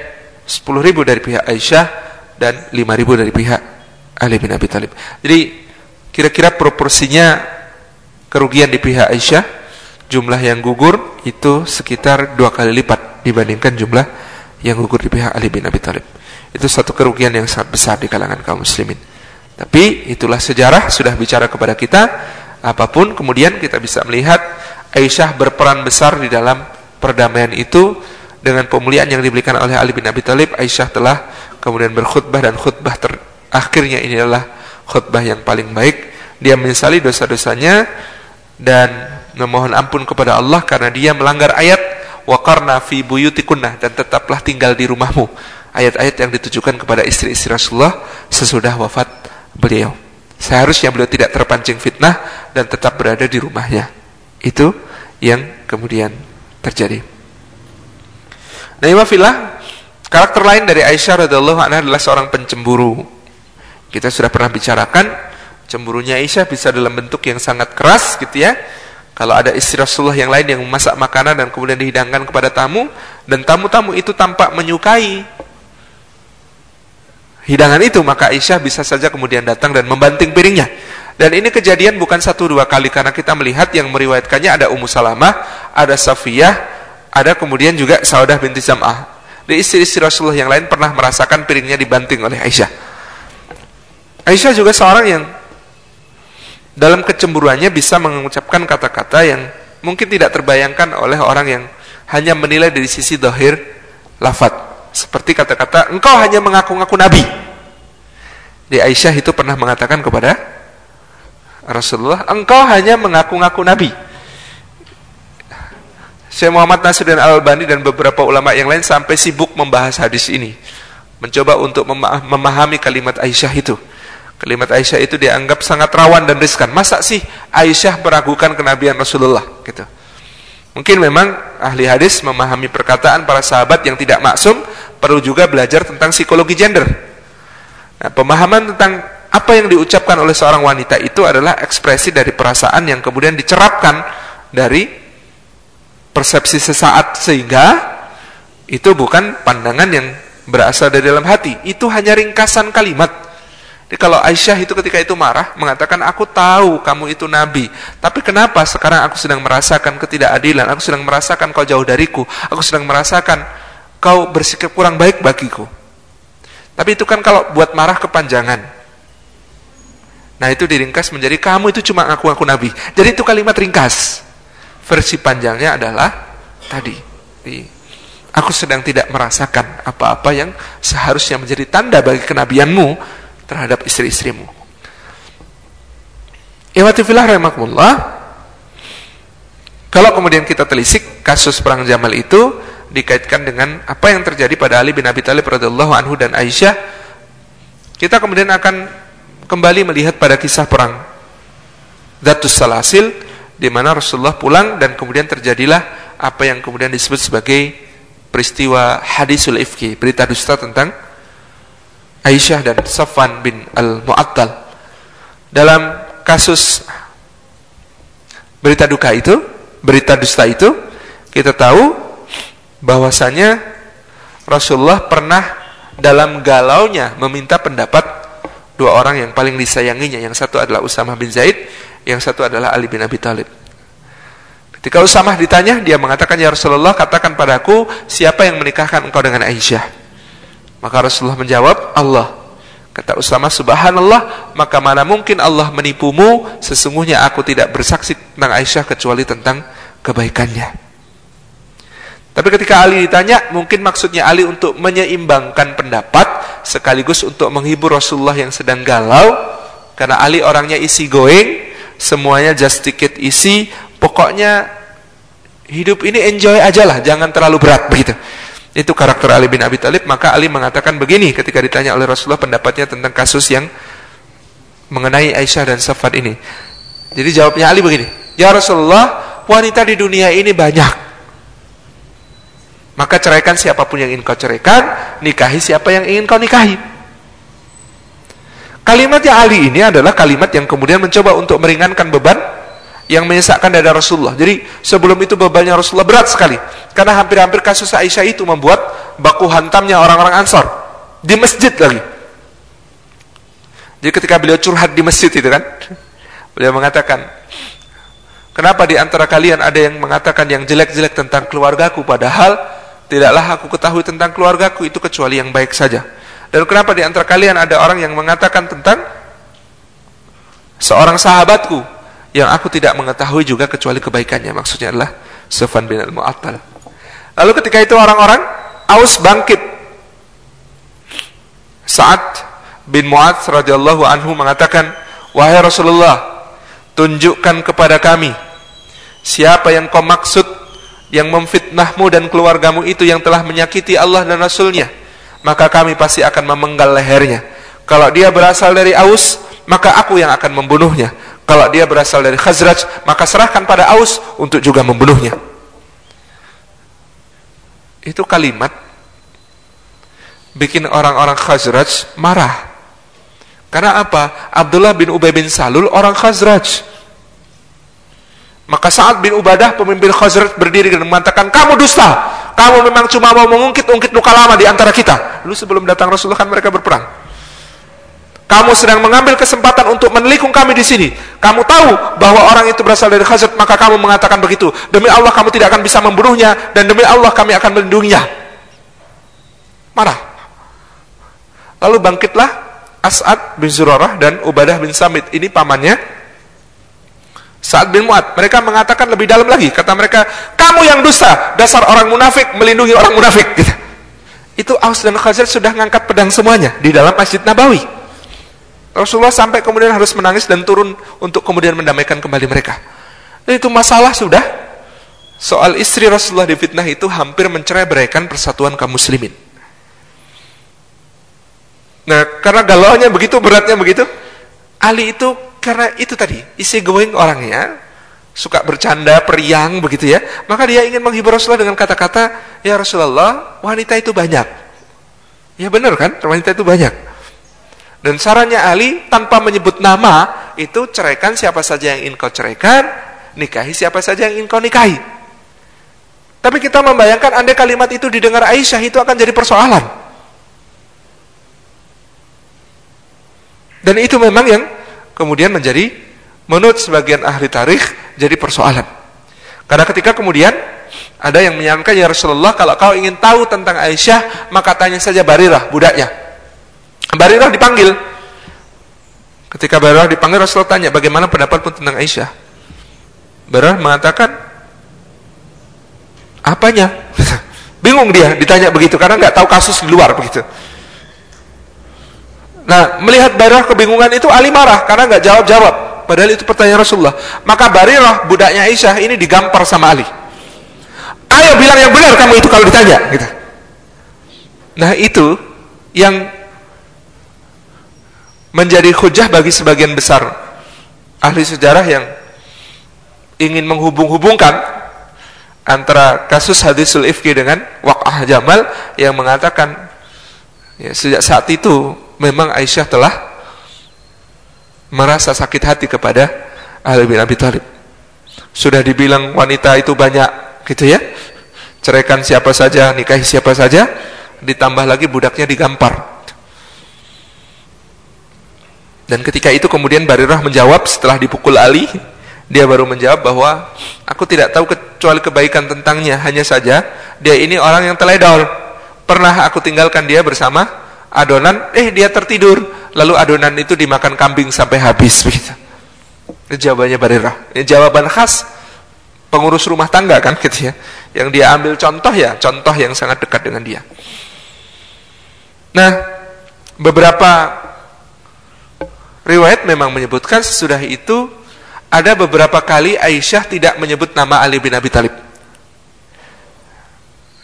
10 ribu dari pihak Aisyah dan 5 ribu dari pihak Ali bin Abi Thalib. Jadi kira-kira proporsinya kerugian di pihak Aisyah jumlah yang gugur itu sekitar dua kali lipat dibandingkan jumlah yang gugur di pihak Ali bin Abi Thalib. Itu satu kerugian yang sangat besar di kalangan kaum muslimin. Tapi itulah sejarah sudah bicara kepada kita apa pun kemudian kita bisa melihat Aisyah berperan besar di dalam perdamaian itu dengan pemulihan yang diberikan oleh Ali bin Abi Thalib Aisyah telah kemudian berkhutbah dan khutbah terakhirnya ini adalah khutbah yang paling baik dia menyesali dosa-dosanya dan memohon ampun kepada Allah karena dia melanggar ayat waqarna fi buyutikunna dan tetaplah tinggal di rumahmu ayat-ayat yang ditujukan kepada istri-istri Rasulullah sesudah wafat beliau seharusnya beliau tidak terpancing fitnah dan tetap berada di rumahnya itu yang kemudian terjadi. Nah, karakter lain dari Aisyah radhiallahu anha adalah seorang pencemburu. Kita sudah pernah bicarakan cemburunya Aisyah bisa dalam bentuk yang sangat keras gitu ya. Kalau ada istri Rasulullah yang lain yang memasak makanan dan kemudian dihidangkan kepada tamu dan tamu-tamu itu tampak menyukai hidangan itu, maka Aisyah bisa saja kemudian datang dan membanting piringnya. Dan ini kejadian bukan satu dua kali karena kita melihat yang meriwayatkannya ada Ummu Salamah, ada Safiyah, ada kemudian juga Saudah binti Zam'ah. Di istri-istri Rasulullah yang lain pernah merasakan piringnya dibanting oleh Aisyah. Aisyah juga seorang yang dalam kecemburuannya bisa mengucapkan kata-kata yang mungkin tidak terbayangkan oleh orang yang hanya menilai dari sisi dohir lafad. Seperti kata-kata, engkau hanya mengaku-ngaku Nabi. Di Aisyah itu pernah mengatakan kepada Rasulullah, engkau hanya mengaku-ngaku nabi. Syekh Muhammad Nasiruddin Al-Albani dan beberapa ulama yang lain sampai sibuk membahas hadis ini. Mencoba untuk memahami kalimat Aisyah itu. Kalimat Aisyah itu dianggap sangat rawan dan riskan. Masa sih Aisyah meragukan kenabian Rasulullah? Gitu. Mungkin memang ahli hadis memahami perkataan para sahabat yang tidak maksum, perlu juga belajar tentang psikologi gender. Nah, pemahaman tentang apa yang diucapkan oleh seorang wanita itu adalah ekspresi dari perasaan yang kemudian dicerapkan dari persepsi sesaat sehingga itu bukan pandangan yang berasal dari dalam hati itu hanya ringkasan kalimat jadi kalau Aisyah itu ketika itu marah mengatakan aku tahu kamu itu nabi tapi kenapa sekarang aku sedang merasakan ketidakadilan aku sedang merasakan kau jauh dariku aku sedang merasakan kau bersikap kurang baik bagiku tapi itu kan kalau buat marah kepanjangan Nah itu diringkas menjadi kamu itu cuma ngaku-ngaku nabi. Jadi itu kalimat ringkas. Versi panjangnya adalah tadi. Aku sedang tidak merasakan apa-apa yang seharusnya menjadi tanda bagi kenabianmu terhadap istri-istrimu. Iwatifillah rahimahullah. Kalau kemudian kita telisik kasus perang Jamal itu dikaitkan dengan apa yang terjadi pada Ali bin Abi Thalib radhiyallahu anhu dan Aisyah, kita kemudian akan kembali melihat pada kisah perang Datus Salasil di mana Rasulullah pulang dan kemudian terjadilah apa yang kemudian disebut sebagai peristiwa hadisul ifki, berita dusta tentang Aisyah dan Safwan bin Al-Mu'attal dalam kasus berita duka itu, berita dusta itu, kita tahu bahwasanya Rasulullah pernah dalam galaunya meminta pendapat dua orang yang paling disayanginya. Yang satu adalah Usamah bin Zaid, yang satu adalah Ali bin Abi Thalib. Ketika Usamah ditanya, dia mengatakan, Ya Rasulullah, katakan padaku, siapa yang menikahkan engkau dengan Aisyah? Maka Rasulullah menjawab, Allah. Kata Usamah, Subhanallah, maka mana mungkin Allah menipumu, sesungguhnya aku tidak bersaksi tentang Aisyah kecuali tentang kebaikannya. Tapi ketika Ali ditanya, mungkin maksudnya Ali untuk menyeimbangkan pendapat, sekaligus untuk menghibur Rasulullah yang sedang galau, karena Ali orangnya isi going, semuanya just ticket isi, pokoknya hidup ini enjoy aja lah, jangan terlalu berat begitu. Itu karakter Ali bin Abi Thalib, maka Ali mengatakan begini ketika ditanya oleh Rasulullah pendapatnya tentang kasus yang mengenai Aisyah dan Safad ini. Jadi jawabnya Ali begini, "Ya Rasulullah, wanita di dunia ini banyak. Maka ceraikan siapa pun yang ingin kau ceraikan, nikahi siapa yang ingin kau nikahi." Kalimatnya Ali ini adalah kalimat yang kemudian mencoba untuk meringankan beban yang menyesakkan dada Rasulullah. Jadi sebelum itu bebannya Rasulullah berat sekali. Karena hampir-hampir kasus Aisyah itu membuat baku hantamnya orang-orang Ansor. Di masjid lagi. Jadi ketika beliau curhat di masjid itu kan. Beliau mengatakan, kenapa di antara kalian ada yang mengatakan yang jelek-jelek tentang keluargaku. Padahal tidaklah aku ketahui tentang keluargaku itu kecuali yang baik saja. Dan kenapa di antara kalian ada orang yang mengatakan tentang seorang sahabatku yang aku tidak mengetahui juga kecuali kebaikannya. Maksudnya adalah Sufan bin al-Mu'attal. Lalu ketika itu orang-orang Aus bangkit. Saat bin Mu'adz radhiyallahu anhu mengatakan, "Wahai Rasulullah, tunjukkan kepada kami siapa yang kau maksud yang memfitnahmu dan keluargamu itu yang telah menyakiti Allah dan Rasulnya, maka kami pasti akan memenggal lehernya. Kalau dia berasal dari Aus, maka aku yang akan membunuhnya. Kalau dia berasal dari Khazraj, maka serahkan pada Aus untuk juga membunuhnya. Itu kalimat bikin orang-orang Khazraj marah. Karena apa? Abdullah bin Ubay bin Salul orang Khazraj. Maka saat bin Ubadah pemimpin Khazraj berdiri dan mengatakan, "Kamu dusta. Kamu memang cuma mau mengungkit-ungkit luka lama di antara kita." Lalu sebelum datang Rasulullah kan mereka berperang. Kamu sedang mengambil kesempatan untuk menelikung kami di sini. Kamu tahu bahwa orang itu berasal dari Khazat, maka kamu mengatakan begitu. Demi Allah kamu tidak akan bisa membunuhnya dan demi Allah kami akan melindunginya. Marah. Lalu bangkitlah As'ad bin Zurarah dan Ubadah bin Samit. Ini pamannya Sa'ad bin Mu'ad. Mereka mengatakan lebih dalam lagi. Kata mereka, kamu yang dusta, dasar orang munafik melindungi orang munafik. Gitu. Itu Aus dan Khazat sudah ngangkat pedang semuanya di dalam Masjid Nabawi. Rasulullah sampai kemudian harus menangis dan turun untuk kemudian mendamaikan kembali mereka. Dan itu masalah sudah soal istri Rasulullah di fitnah itu hampir mencerai beraikan persatuan kaum muslimin. Nah, karena galaunya begitu, beratnya begitu, Ali itu karena itu tadi, isi going orangnya, suka bercanda, periang begitu ya, maka dia ingin menghibur Rasulullah dengan kata-kata, ya Rasulullah, wanita itu banyak. Ya benar kan, wanita itu banyak. Dan sarannya Ali tanpa menyebut nama itu ceraikan siapa saja yang ingin kau ceraikan, nikahi siapa saja yang ingin kau nikahi. Tapi kita membayangkan andai kalimat itu didengar Aisyah itu akan jadi persoalan. Dan itu memang yang kemudian menjadi menurut sebagian ahli tarikh jadi persoalan. Karena ketika kemudian ada yang menyangka ya Rasulullah kalau kau ingin tahu tentang Aisyah maka tanya saja Barirah budaknya. Barirah dipanggil. Ketika Barirah dipanggil Rasulullah tanya bagaimana pendapatmu tentang Aisyah. Barirah mengatakan apanya? <laughs> Bingung dia ditanya begitu karena nggak tahu kasus di luar begitu. Nah, melihat Barirah kebingungan itu Ali marah karena nggak jawab-jawab. Padahal itu pertanyaan Rasulullah. Maka Barirah budaknya Aisyah ini digampar sama Ali. Ayo bilang yang benar kamu itu kalau ditanya gitu. Nah, itu yang menjadi hujah bagi sebagian besar ahli sejarah yang ingin menghubung-hubungkan antara kasus hadisul ifki dengan waqah Jamal yang mengatakan ya, sejak saat itu memang Aisyah telah merasa sakit hati kepada Ali bin Abi Thalib. Sudah dibilang wanita itu banyak gitu ya. Ceraikan siapa saja, nikahi siapa saja, ditambah lagi budaknya digampar. Dan ketika itu kemudian Barirah menjawab setelah dipukul Ali, dia baru menjawab bahwa aku tidak tahu kecuali kebaikan tentangnya, hanya saja dia ini orang yang teledor. Pernah aku tinggalkan dia bersama adonan, eh dia tertidur, lalu adonan itu dimakan kambing sampai habis begitu. Ini jawabannya Barirah. Ini jawaban khas pengurus rumah tangga kan gitu ya. Yang dia ambil contoh ya, contoh yang sangat dekat dengan dia. Nah, beberapa riwayat memang menyebutkan sesudah itu ada beberapa kali Aisyah tidak menyebut nama Ali bin Abi Thalib.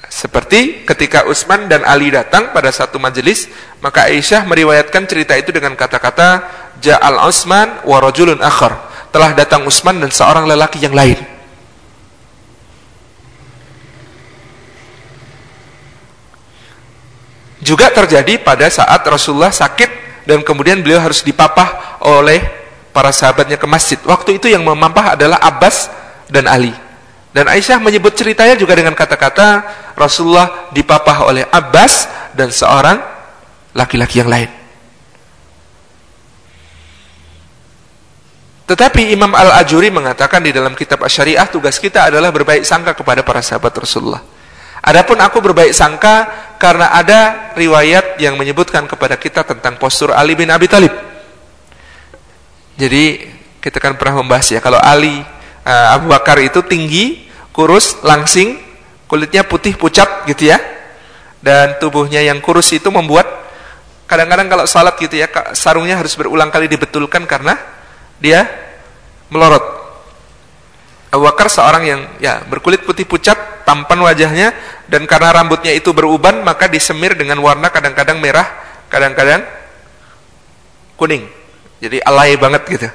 Seperti ketika Utsman dan Ali datang pada satu majelis, maka Aisyah meriwayatkan cerita itu dengan kata-kata Ja'al Utsman wa rajulun akhar. Telah datang Utsman dan seorang lelaki yang lain. Juga terjadi pada saat Rasulullah sakit dan kemudian beliau harus dipapah oleh para sahabatnya ke masjid. Waktu itu yang memampah adalah Abbas dan Ali. Dan Aisyah menyebut ceritanya juga dengan kata-kata Rasulullah dipapah oleh Abbas dan seorang laki-laki yang lain. Tetapi Imam Al-Ajuri mengatakan di dalam kitab Asyariah tugas kita adalah berbaik sangka kepada para sahabat Rasulullah. Adapun aku berbaik sangka karena ada riwayat yang menyebutkan kepada kita tentang postur Ali bin Abi Thalib. Jadi kita kan pernah membahas ya kalau Ali uh, Abu Bakar itu tinggi, kurus, langsing, kulitnya putih pucat gitu ya. Dan tubuhnya yang kurus itu membuat kadang-kadang kalau salat gitu ya sarungnya harus berulang kali dibetulkan karena dia melorot. Abu Bakar seorang yang ya berkulit putih pucat, tampan wajahnya dan karena rambutnya itu beruban maka disemir dengan warna kadang-kadang merah, kadang-kadang kuning. Jadi alay banget gitu.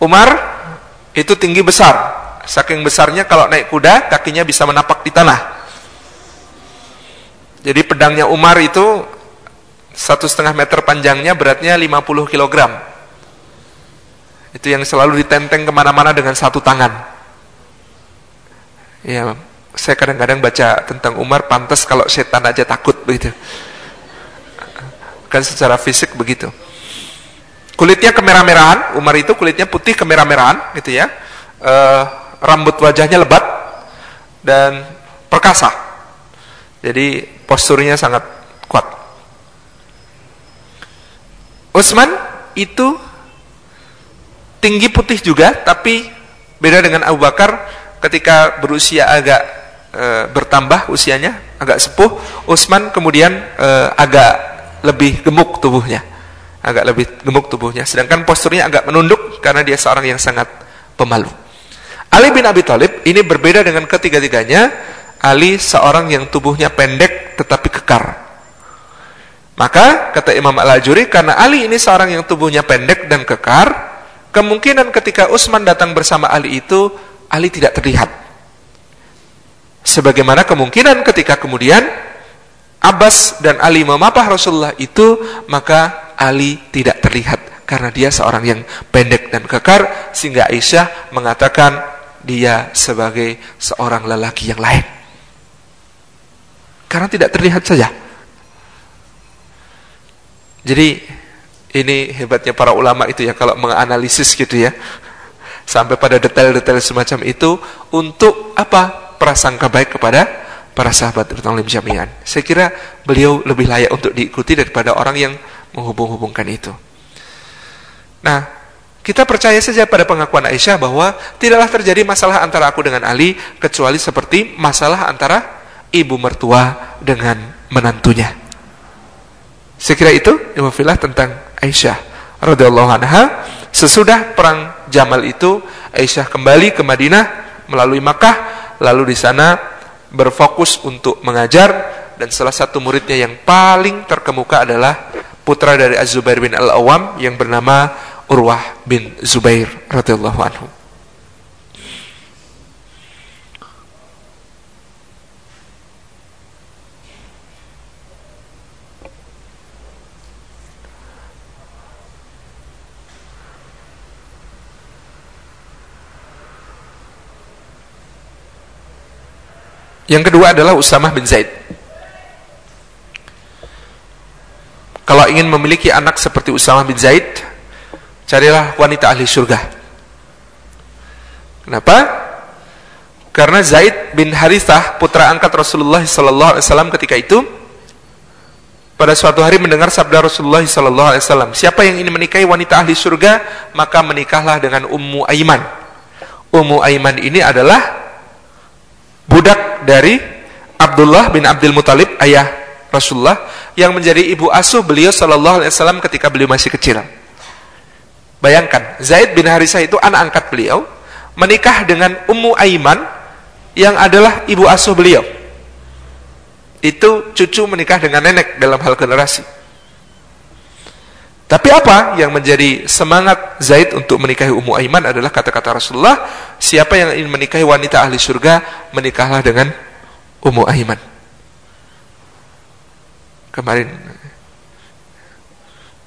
Umar itu tinggi besar. Saking besarnya kalau naik kuda kakinya bisa menapak di tanah. Jadi pedangnya Umar itu satu setengah meter panjangnya beratnya 50 kg. Itu yang selalu ditenteng ke mana-mana dengan satu tangan. Ya, saya kadang-kadang baca tentang Umar pantas kalau setan aja takut begitu kan secara fisik begitu. Kulitnya kemerah-merahan, Umar itu kulitnya putih kemerah-merahan gitu ya. E, rambut wajahnya lebat dan perkasa. Jadi posturnya sangat kuat. Utsman itu tinggi putih juga tapi beda dengan Abu Bakar ketika berusia agak e, bertambah usianya agak sepuh Utsman kemudian e, agak lebih gemuk tubuhnya. Agak lebih gemuk tubuhnya. Sedangkan posturnya agak menunduk karena dia seorang yang sangat pemalu. Ali bin Abi Thalib ini berbeda dengan ketiga-tiganya. Ali seorang yang tubuhnya pendek tetapi kekar. Maka kata Imam Al-Ajuri karena Ali ini seorang yang tubuhnya pendek dan kekar, kemungkinan ketika Utsman datang bersama Ali itu Ali tidak terlihat. Sebagaimana kemungkinan ketika kemudian Abbas dan Ali memapah Rasulullah itu, maka Ali tidak terlihat karena dia seorang yang pendek dan kekar sehingga Aisyah mengatakan dia sebagai seorang lelaki yang lain. Karena tidak terlihat saja. Jadi ini hebatnya para ulama itu ya kalau menganalisis gitu ya. Sampai pada detail-detail semacam itu untuk apa? prasangka baik kepada para sahabat Ridwanul Jami'an. Saya kira beliau lebih layak untuk diikuti daripada orang yang menghubung-hubungkan itu. Nah, kita percaya saja pada pengakuan Aisyah bahwa tidaklah terjadi masalah antara aku dengan Ali kecuali seperti masalah antara ibu mertua dengan menantunya. Saya kira itu Imam Filah tentang Aisyah radhiyallahu anha. Sesudah perang Jamal itu Aisyah kembali ke Madinah melalui Makkah lalu di sana berfokus untuk mengajar dan salah satu muridnya yang paling terkemuka adalah putra dari Az-Zubair bin Al-Awwam yang bernama Urwah bin Zubair radhiyallahu anhu. Yang kedua adalah Usamah bin Zaid. Kalau ingin memiliki anak seperti Usamah bin Zaid, carilah wanita ahli surga. Kenapa? Karena Zaid bin Harithah, putra angkat Rasulullah wasallam ketika itu pada suatu hari mendengar sabda Rasulullah wasallam, siapa yang ingin menikahi wanita ahli surga, maka menikahlah dengan Ummu Aiman. Ummu Aiman ini adalah budak dari Abdullah bin Abdul Muthalib, ayah Rasulullah yang menjadi ibu asuh beliau Shallallahu Alaihi Wasallam ketika beliau masih kecil. Bayangkan, Zaid bin Harisah itu anak angkat beliau menikah dengan Ummu Aiman yang adalah ibu asuh beliau. Itu cucu menikah dengan nenek dalam hal generasi. Tapi apa yang menjadi semangat Zaid untuk menikahi Ummu Aiman adalah kata-kata Rasulullah, siapa yang ingin menikahi wanita ahli surga, menikahlah dengan Ummu Aiman. Kemarin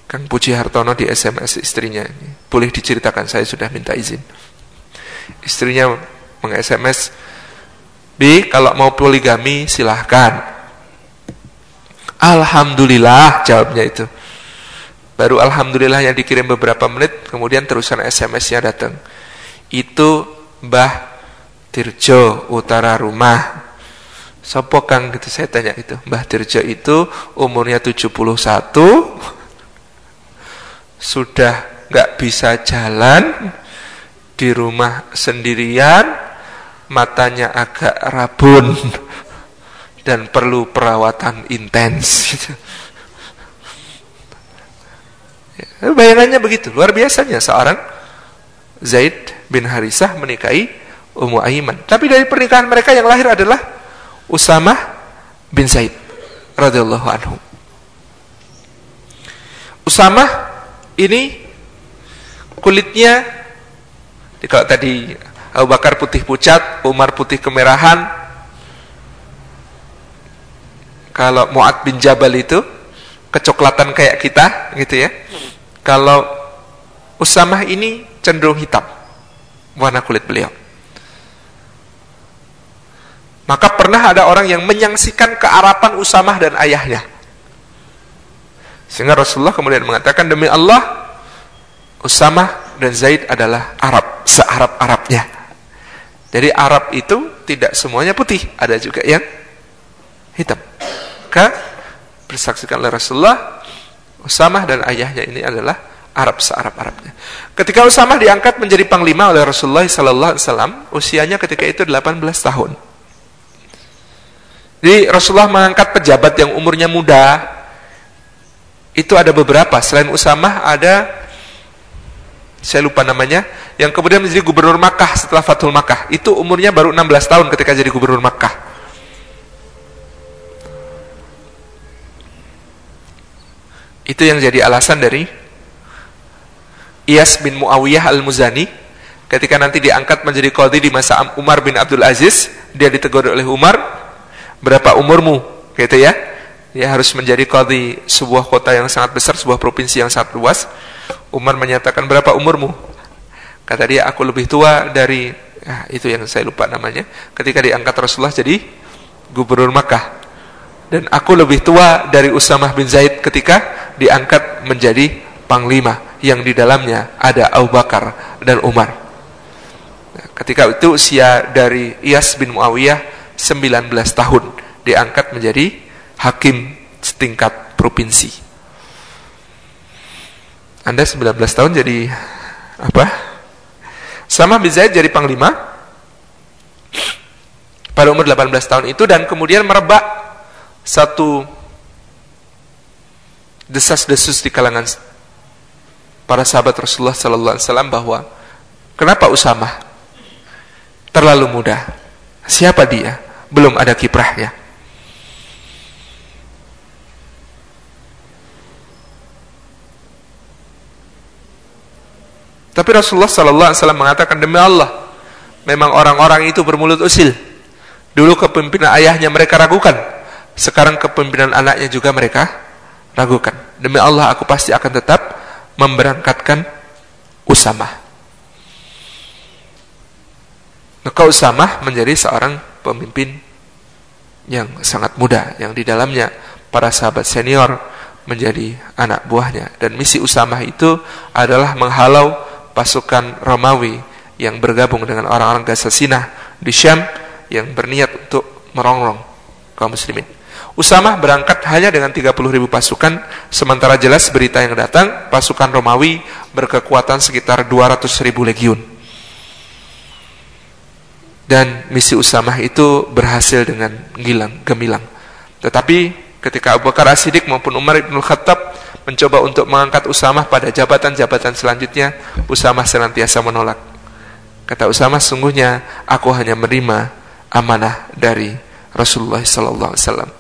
Kang Puji Hartono di SMS istrinya boleh diceritakan saya sudah minta izin. Istrinya meng-SMS Bi kalau mau poligami silahkan. Alhamdulillah jawabnya itu baru Alhamdulillah yang dikirim beberapa menit kemudian terusan SMS-nya datang itu Mbah Tirjo utara rumah Sopo Kang gitu saya tanya itu. Mbah Dirjo itu umurnya 71 sudah nggak bisa jalan di rumah sendirian, matanya agak rabun dan perlu perawatan intens. <laughs> bayangannya begitu, luar biasanya seorang Zaid bin Harisah menikahi Ummu Aiman. Tapi dari pernikahan mereka yang lahir adalah Usamah bin Zaid radhiyallahu anhu. Usamah ini kulitnya kalau tadi Abu Bakar putih pucat, Umar putih kemerahan. Kalau Mu'ad bin Jabal itu kecoklatan kayak kita gitu ya. Kalau Usamah ini cenderung hitam warna kulit beliau. Maka pernah ada orang yang menyangsikan kearapan Usamah dan ayahnya. Sehingga Rasulullah kemudian mengatakan, demi Allah, Usamah dan Zaid adalah Arab, searab-arabnya. Jadi Arab itu tidak semuanya putih, ada juga yang hitam. Maka bersaksikan oleh Rasulullah, Usamah dan ayahnya ini adalah Arab searab-arabnya. Ketika Usamah diangkat menjadi panglima oleh Rasulullah sallallahu alaihi wasallam, usianya ketika itu 18 tahun. Jadi Rasulullah mengangkat pejabat yang umurnya muda. Itu ada beberapa. Selain Usamah ada saya lupa namanya, yang kemudian menjadi gubernur Makkah setelah Fathul Makkah. Itu umurnya baru 16 tahun ketika jadi gubernur Makkah. Itu yang jadi alasan dari Iyas bin Muawiyah al-Muzani. Ketika nanti diangkat menjadi qadhi di masa Umar bin Abdul Aziz, dia ditegur oleh Umar, berapa umurmu? Gitu ya. Ya harus menjadi qadhi sebuah kota yang sangat besar sebuah provinsi yang sangat luas. Umar menyatakan berapa umurmu? Kata dia aku lebih tua dari ya, itu yang saya lupa namanya. Ketika diangkat Rasulullah jadi gubernur Makkah. Dan aku lebih tua dari Usamah bin Zaid ketika diangkat menjadi panglima yang di dalamnya ada Abu Bakar dan Umar. Nah, ketika itu usia dari Iyas bin Muawiyah 19 tahun diangkat menjadi hakim setingkat provinsi. Anda 19 tahun jadi apa? Sama bisa jadi panglima pada umur 18 tahun itu dan kemudian merebak satu desas-desus di kalangan para sahabat Rasulullah sallallahu alaihi wasallam bahwa kenapa Usama terlalu muda? Siapa dia? belum ada kiprahnya. Tapi Rasulullah Sallallahu Alaihi Wasallam mengatakan demi Allah, memang orang-orang itu bermulut usil. Dulu kepemimpinan ayahnya mereka ragukan, sekarang kepemimpinan anaknya juga mereka ragukan. Demi Allah, aku pasti akan tetap memberangkatkan Usamah. Maka Usamah menjadi seorang pemimpin yang sangat muda yang di dalamnya para sahabat senior menjadi anak buahnya dan misi Usamah itu adalah menghalau pasukan Romawi yang bergabung dengan orang-orang Gazasinah di Syam yang berniat untuk merongrong kaum muslimin. Usamah berangkat hanya dengan 30 ribu pasukan, sementara jelas berita yang datang, pasukan Romawi berkekuatan sekitar 200 ribu legiun. Dan misi Usamah itu berhasil dengan gilang, gemilang. Tetapi ketika Abu Bakar As-Siddiq maupun Umar Ibn Khattab mencoba untuk mengangkat Usamah pada jabatan-jabatan selanjutnya, Usamah senantiasa menolak. Kata Usamah, sungguhnya aku hanya menerima amanah dari Rasulullah wasallam.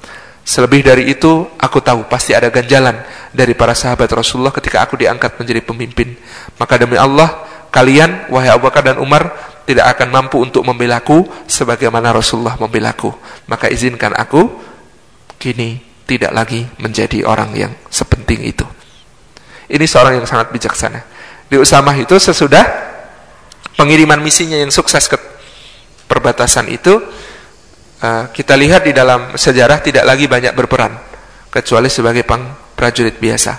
Selebih dari itu, aku tahu pasti ada ganjalan dari para sahabat Rasulullah ketika aku diangkat menjadi pemimpin. Maka demi Allah, kalian, wahai Abu Bakar dan Umar, tidak akan mampu untuk membelaku sebagaimana Rasulullah membelaku. Maka izinkan aku kini tidak lagi menjadi orang yang sepenting itu. Ini seorang yang sangat bijaksana. Di Usamah itu sesudah pengiriman misinya yang sukses ke perbatasan itu, Eh, kita lihat di dalam sejarah tidak lagi banyak berperan kecuali sebagai pang prajurit biasa.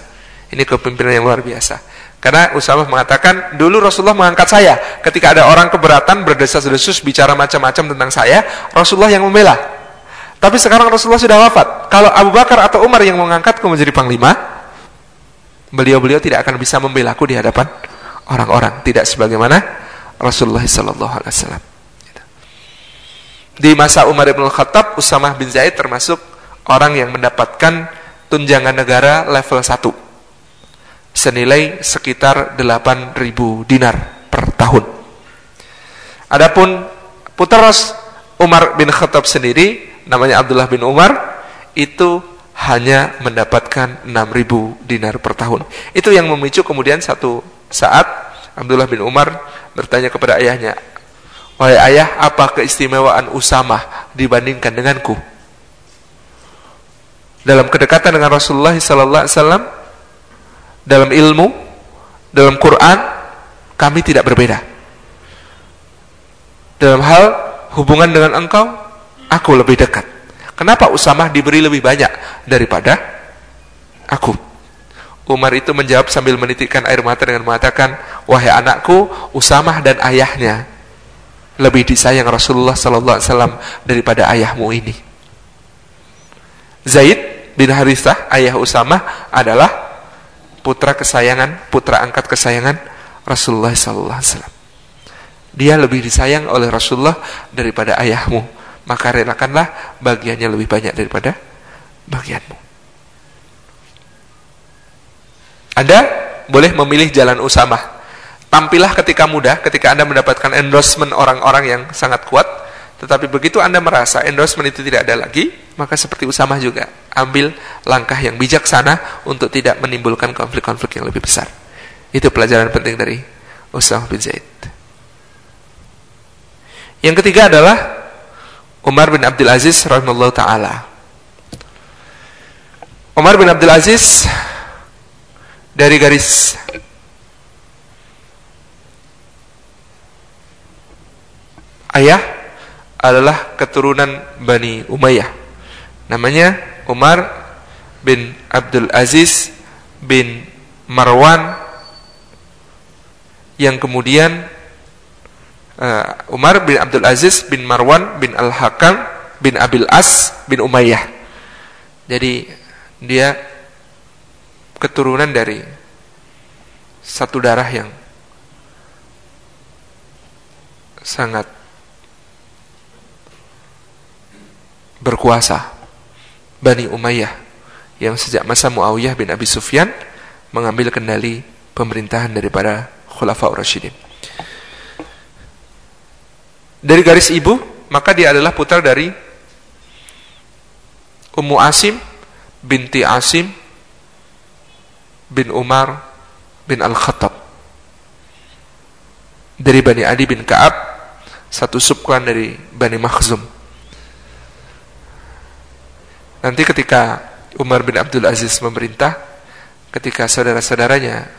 Ini kepemimpinan yang luar biasa. Karena Usamah mengatakan, dulu Rasulullah mengangkat saya. Ketika ada orang keberatan, berdesas-desus, bicara macam-macam tentang saya, Rasulullah yang membela. Tapi sekarang Rasulullah sudah wafat. Kalau Abu Bakar atau Umar yang mengangkatku menjadi panglima, beliau-beliau tidak akan bisa membela aku di hadapan orang-orang. Tidak sebagaimana Rasulullah SAW. Di masa Umar bin Khattab, Usamah bin Zaid termasuk orang yang mendapatkan tunjangan negara level 1 senilai sekitar 8.000 dinar per tahun. Adapun putra Umar bin Khattab sendiri namanya Abdullah bin Umar itu hanya mendapatkan 6.000 dinar per tahun. Itu yang memicu kemudian satu saat Abdullah bin Umar bertanya kepada ayahnya, Wahai ayah, apa keistimewaan Usamah dibandingkan denganku? Dalam kedekatan dengan Rasulullah sallallahu alaihi wasallam, dalam ilmu, dalam Quran, kami tidak berbeda. Dalam hal hubungan dengan engkau, aku lebih dekat. Kenapa Usamah diberi lebih banyak daripada aku? Umar itu menjawab sambil menitikkan air mata dengan mengatakan, "Wahai anakku, Usamah dan ayahnya lebih disayang Rasulullah sallallahu alaihi wasallam daripada ayahmu ini. Zaid bin Harithah, ayah Usamah adalah putra kesayangan, putra angkat kesayangan Rasulullah sallallahu alaihi wasallam. Dia lebih disayang oleh Rasulullah daripada ayahmu, maka relakanlah bagiannya lebih banyak daripada bagianmu. Anda boleh memilih jalan Usamah Tampillah ketika muda, ketika Anda mendapatkan endorsement orang-orang yang sangat kuat, tetapi begitu Anda merasa endorsement itu tidak ada lagi, maka seperti Usama juga, ambil langkah yang bijaksana untuk tidak menimbulkan konflik-konflik yang lebih besar. Itu pelajaran penting dari Usama bin Zaid. Yang ketiga adalah Umar bin Abdul Aziz rahimahullah taala. Umar bin Abdul Aziz dari garis ayah adalah keturunan Bani Umayyah. Namanya Umar bin Abdul Aziz bin Marwan yang kemudian uh, Umar bin Abdul Aziz bin Marwan bin Al-Hakam bin Abil As bin Umayyah. Jadi dia keturunan dari satu darah yang sangat berkuasa Bani Umayyah yang sejak masa Muawiyah bin Abi Sufyan mengambil kendali pemerintahan daripada Khulafaur Rasyidin. Dari garis ibu, maka dia adalah putra dari Ummu Asim binti Asim bin Umar bin Al-Khattab. Dari Bani Adi bin Ka'ab, satu subklan dari Bani Makhzum Nanti ketika Umar bin Abdul Aziz memerintah, ketika saudara-saudaranya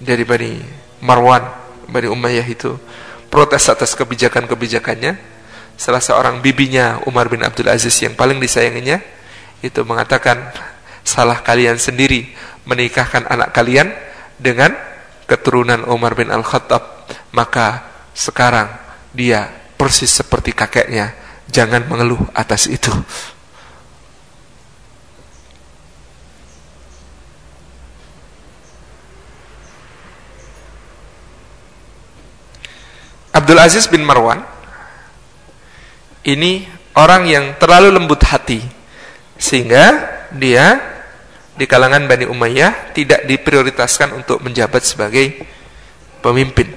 dari Bani Marwan, Bani Umayyah itu protes atas kebijakan-kebijakannya, salah seorang bibinya Umar bin Abdul Aziz yang paling disayanginya itu mengatakan salah kalian sendiri menikahkan anak kalian dengan keturunan Umar bin Al-Khattab maka sekarang dia persis seperti kakeknya. Jangan mengeluh atas itu Abdul Aziz bin Marwan ini orang yang terlalu lembut hati sehingga dia di kalangan Bani Umayyah tidak diprioritaskan untuk menjabat sebagai pemimpin.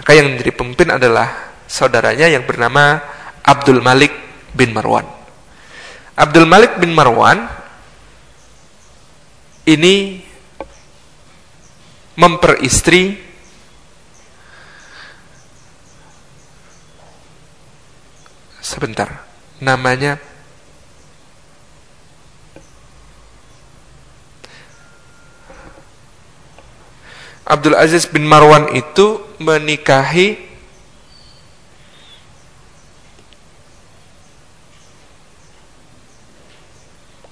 Maka yang menjadi pemimpin adalah saudaranya yang bernama Abdul Malik bin Marwan. Abdul Malik bin Marwan ini memperistri sebentar namanya Abdul Aziz bin Marwan itu menikahi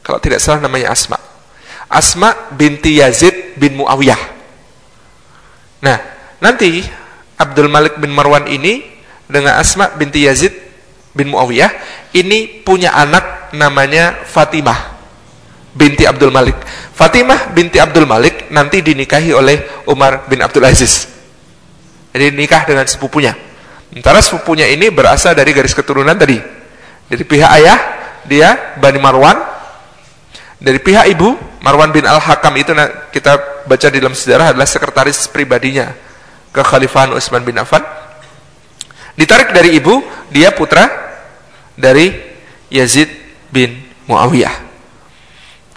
kalau tidak salah namanya Asma. Asma binti Yazid bin Muawiyah. Nah, nanti Abdul Malik bin Marwan ini dengan Asma binti Yazid bin Muawiyah ini punya anak namanya Fatimah binti Abdul Malik. Fatimah binti Abdul Malik nanti dinikahi oleh Umar bin Abdul Aziz. Jadi nikah dengan sepupunya. Sementara sepupunya ini berasal dari garis keturunan tadi. Dari pihak ayah, dia Bani Marwan. Dari pihak ibu, Marwan bin Al-Hakam itu kita baca di dalam sejarah adalah sekretaris pribadinya kekhalifahan Utsman bin Affan. Ditarik dari ibu, dia putra dari Yazid bin Muawiyah.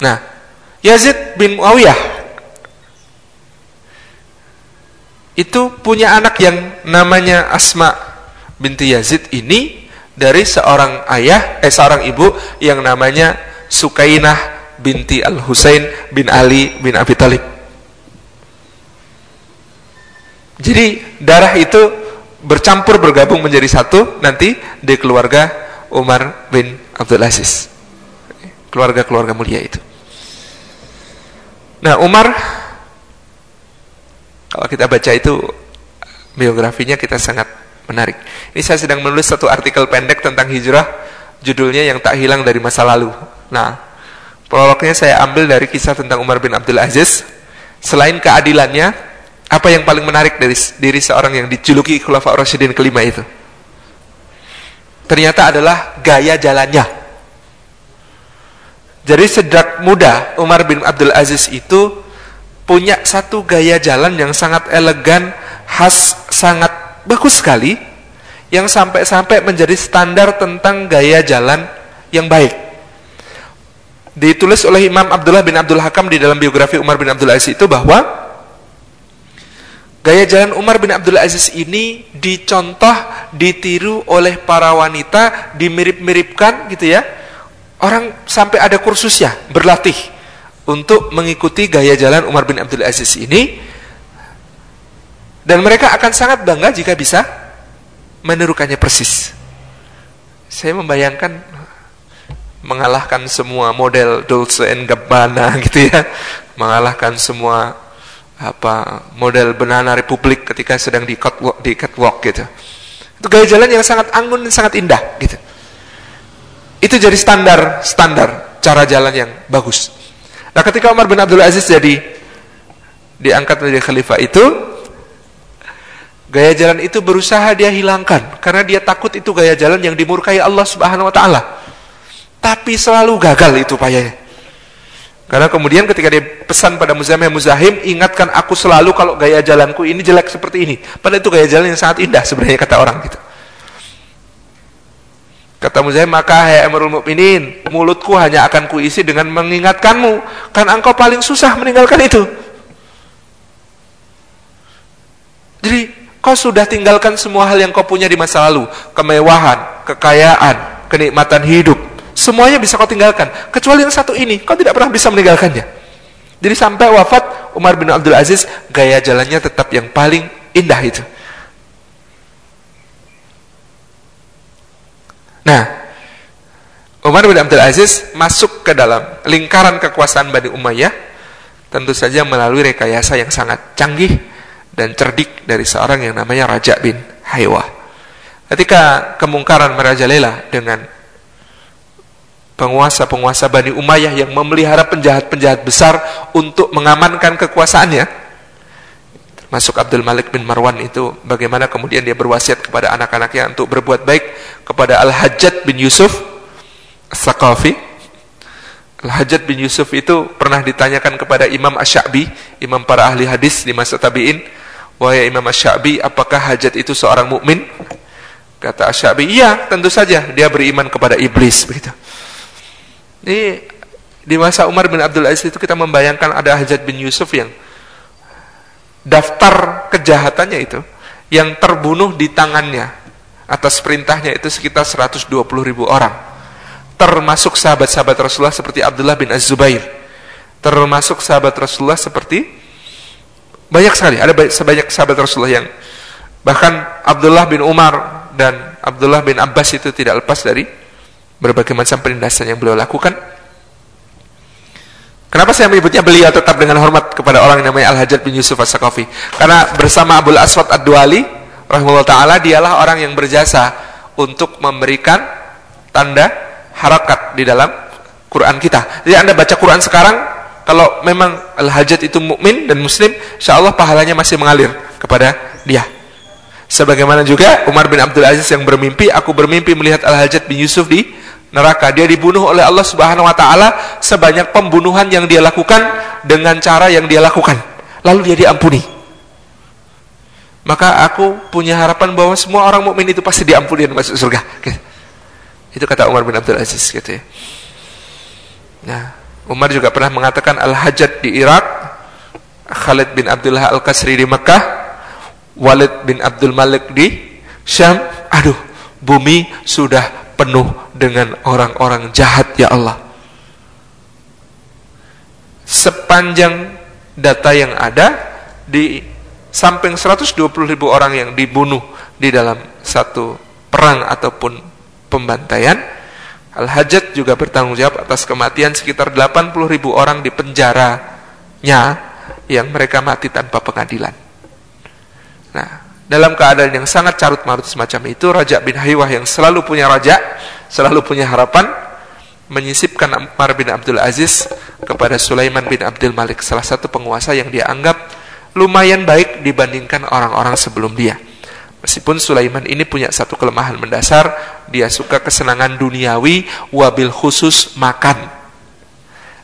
Nah, Yazid bin Muawiyah itu punya anak yang namanya Asma binti Yazid ini dari seorang ayah eh seorang ibu yang namanya Sukainah binti Al Husain bin Ali bin Abi Talib. Jadi darah itu bercampur bergabung menjadi satu nanti di keluarga Umar bin Abdul Aziz. Keluarga-keluarga mulia itu. Nah, Umar kalau kita baca itu biografinya kita sangat menarik. Ini saya sedang menulis satu artikel pendek tentang hijrah, judulnya yang tak hilang dari masa lalu. Nah, prolognya saya ambil dari kisah tentang Umar bin Abdul Aziz. Selain keadilannya, apa yang paling menarik dari diri seorang yang dijuluki Khulafa Rasyidin kelima itu? Ternyata adalah gaya jalannya. Jadi sejak muda Umar bin Abdul Aziz itu punya satu gaya jalan yang sangat elegan, khas, sangat bagus sekali yang sampai-sampai menjadi standar tentang gaya jalan yang baik. Ditulis oleh Imam Abdullah bin Abdul Hakam di dalam biografi Umar bin Abdul Aziz itu bahwa gaya jalan Umar bin Abdul Aziz ini dicontoh, ditiru oleh para wanita, dimirip-miripkan gitu ya Orang sampai ada kursusnya, berlatih untuk mengikuti gaya jalan Umar bin Abdul Aziz ini. Dan mereka akan sangat bangga jika bisa menirukannya persis. Saya membayangkan mengalahkan semua model Dolce and Gabbana <laughs> gitu ya. Mengalahkan semua apa model Banana Republik ketika sedang di catwalk, di catwalk gitu. Itu gaya jalan yang sangat anggun dan sangat indah gitu. Itu jadi standar standar cara jalan yang bagus. Nah, ketika Umar bin Abdul Aziz jadi diangkat menjadi khalifah itu, gaya jalan itu berusaha dia hilangkan karena dia takut itu gaya jalan yang dimurkai Allah Subhanahu wa taala. Tapi selalu gagal itu payahnya. Karena kemudian ketika dia pesan pada Muzahim Muzahim, ingatkan aku selalu kalau gaya jalanku ini jelek seperti ini. Padahal itu gaya jalan yang sangat indah sebenarnya kata orang gitu. Kata Muzahim, maka hai Amirul Mukminin, mulutku hanya akan kuisi dengan mengingatkanmu, kan engkau paling susah meninggalkan itu. Jadi, kau sudah tinggalkan semua hal yang kau punya di masa lalu, kemewahan, kekayaan, kenikmatan hidup, semuanya bisa kau tinggalkan, kecuali yang satu ini, kau tidak pernah bisa meninggalkannya. Jadi sampai wafat Umar bin Abdul Aziz, gaya jalannya tetap yang paling indah itu. Nah, Umar bin Abdul Aziz masuk ke dalam lingkaran kekuasaan Bani Umayyah tentu saja melalui rekayasa yang sangat canggih dan cerdik dari seorang yang namanya Raja bin Haywah. Ketika kemungkaran merajalela dengan penguasa-penguasa Bani Umayyah yang memelihara penjahat-penjahat besar untuk mengamankan kekuasaannya, masuk Abdul Malik bin Marwan itu bagaimana kemudian dia berwasiat kepada anak-anaknya untuk berbuat baik kepada Al-Hajjat bin Yusuf Saqafi Al-Hajjat bin Yusuf itu pernah ditanyakan kepada Imam Ash-Sha'bi, imam para ahli hadis di masa tabi'in, "Wahai Imam Ash-Sha'bi, apakah Hajjat itu seorang mukmin?" Kata Ash-Sha'bi, "Iya, tentu saja dia beriman kepada iblis." begitu. Ini di masa Umar bin Abdul Aziz itu kita membayangkan ada Hajjat bin Yusuf yang daftar kejahatannya itu yang terbunuh di tangannya atas perintahnya itu sekitar 120 ribu orang. Termasuk sahabat-sahabat Rasulullah seperti Abdullah bin Az-Zubair. Termasuk sahabat Rasulullah seperti banyak sekali. Ada sebanyak sahabat Rasulullah yang bahkan Abdullah bin Umar dan Abdullah bin Abbas itu tidak lepas dari berbagai macam penindasan yang beliau lakukan Kenapa saya menyebutnya beliau tetap dengan hormat kepada orang yang namanya Al-Hajjaj bin Yusuf As-Sakafi? Karena bersama Abdul Aswad Ad-Duali, rahimahullah ta'ala, dialah orang yang berjasa untuk memberikan tanda harakat di dalam Quran kita. Jadi Anda baca Quran sekarang, kalau memang Al-Hajjaj itu mukmin dan muslim, insya Allah pahalanya masih mengalir kepada dia. Sebagaimana juga Umar bin Abdul Aziz yang bermimpi, aku bermimpi melihat Al-Hajjaj bin Yusuf di neraka. Dia dibunuh oleh Allah Subhanahu wa taala sebanyak pembunuhan yang dia lakukan dengan cara yang dia lakukan. Lalu dia diampuni. Maka aku punya harapan bahwa semua orang mukmin itu pasti diampuni dan masuk surga. Itu kata Umar bin Abdul Aziz gitu ya. Nah, Umar juga pernah mengatakan Al-Hajjad di Irak, Khalid bin Abdullah Al-Kasri di Mekah, Walid bin Abdul Malik di Syam. Aduh, bumi sudah penuh dengan orang-orang jahat ya Allah. Sepanjang data yang ada di samping 120 ribu orang yang dibunuh di dalam satu perang ataupun pembantaian. Al-Hajjaj juga bertanggung jawab atas kematian sekitar 80 ribu orang di penjaranya yang mereka mati tanpa pengadilan. Nah, dalam keadaan yang sangat carut marut semacam itu, Raja bin Haywah yang selalu punya raja, selalu punya harapan, menyisipkan Umar bin Abdul Aziz kepada Sulaiman bin Abdul Malik, salah satu penguasa yang dia anggap lumayan baik dibandingkan orang-orang sebelum dia. Meskipun Sulaiman ini punya satu kelemahan mendasar, dia suka kesenangan duniawi, wabil khusus makan.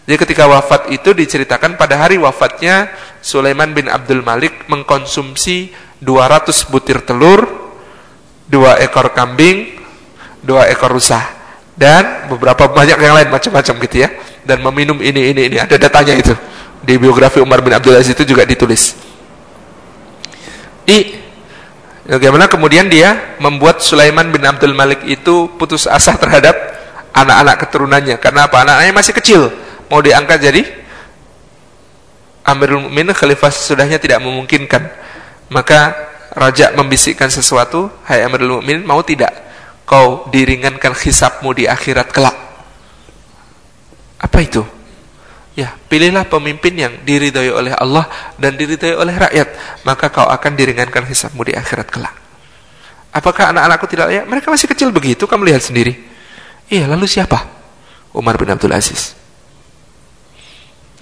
Jadi ketika wafat itu diceritakan pada hari wafatnya Sulaiman bin Abdul Malik mengkonsumsi 200 butir telur, dua ekor kambing, dua ekor rusa dan beberapa banyak yang lain macam-macam gitu ya. Dan meminum ini ini ini ada datanya itu. Di biografi Umar bin Abdul Aziz itu juga ditulis. I Bagaimana kemudian dia membuat Sulaiman bin Abdul Malik itu putus asa terhadap anak-anak keturunannya. Karena apa? Anak-anaknya masih kecil. Mau diangkat jadi Amirul Mukminin khalifah sesudahnya tidak memungkinkan. Maka raja membisikkan sesuatu, "Hai Amirul Mukminin, mau tidak kau diringankan hisapmu di akhirat kelak?" Apa itu? Ya, pilihlah pemimpin yang diridhoi oleh Allah dan diridhoi oleh rakyat, maka kau akan diringankan hisabmu di akhirat kelak. Apakah anak-anakku tidak layak? Mereka masih kecil begitu, kamu lihat sendiri. Iya, lalu siapa? Umar bin Abdul Aziz.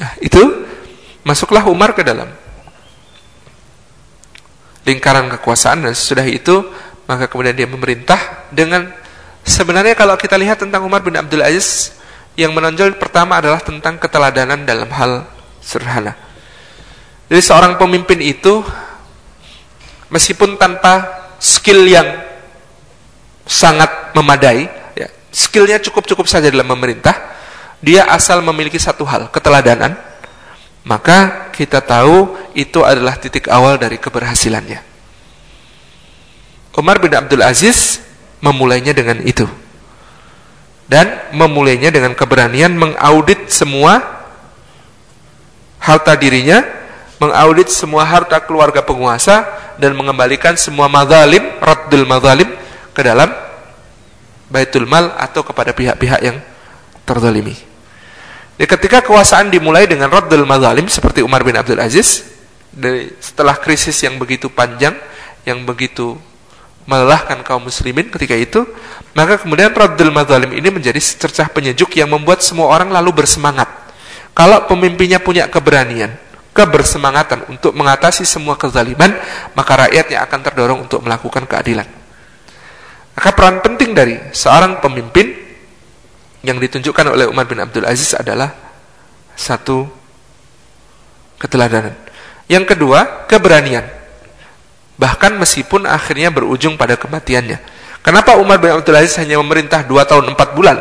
Nah, itu masuklah Umar ke dalam lingkaran kekuasaan dan sesudah itu maka kemudian dia memerintah dengan sebenarnya kalau kita lihat tentang Umar bin Abdul Aziz yang menonjol pertama adalah tentang keteladanan dalam hal sederhana. Jadi seorang pemimpin itu meskipun tanpa skill yang sangat memadai, ya, skillnya cukup-cukup saja dalam memerintah, dia asal memiliki satu hal, keteladanan, maka kita tahu itu adalah titik awal dari keberhasilannya. Umar bin Abdul Aziz memulainya dengan itu dan memulainya dengan keberanian mengaudit semua harta dirinya, mengaudit semua harta keluarga penguasa dan mengembalikan semua mazalim, raddul mazalim ke dalam baitul mal atau kepada pihak-pihak yang terzalimi. Jadi ketika kekuasaan dimulai dengan raddul mazalim seperti Umar bin Abdul Aziz, dari setelah krisis yang begitu panjang, yang begitu melelahkan kaum muslimin ketika itu, maka kemudian raddul mazalim ini menjadi cercah penyejuk yang membuat semua orang lalu bersemangat. Kalau pemimpinnya punya keberanian, kebersemangatan untuk mengatasi semua kezaliman, maka rakyatnya akan terdorong untuk melakukan keadilan. Maka peran penting dari seorang pemimpin yang ditunjukkan oleh Umar bin Abdul Aziz adalah satu keteladanan. Yang kedua, keberanian. Bahkan meskipun akhirnya berujung pada kematiannya. Kenapa Umar bin Abdul Aziz hanya memerintah dua tahun empat bulan?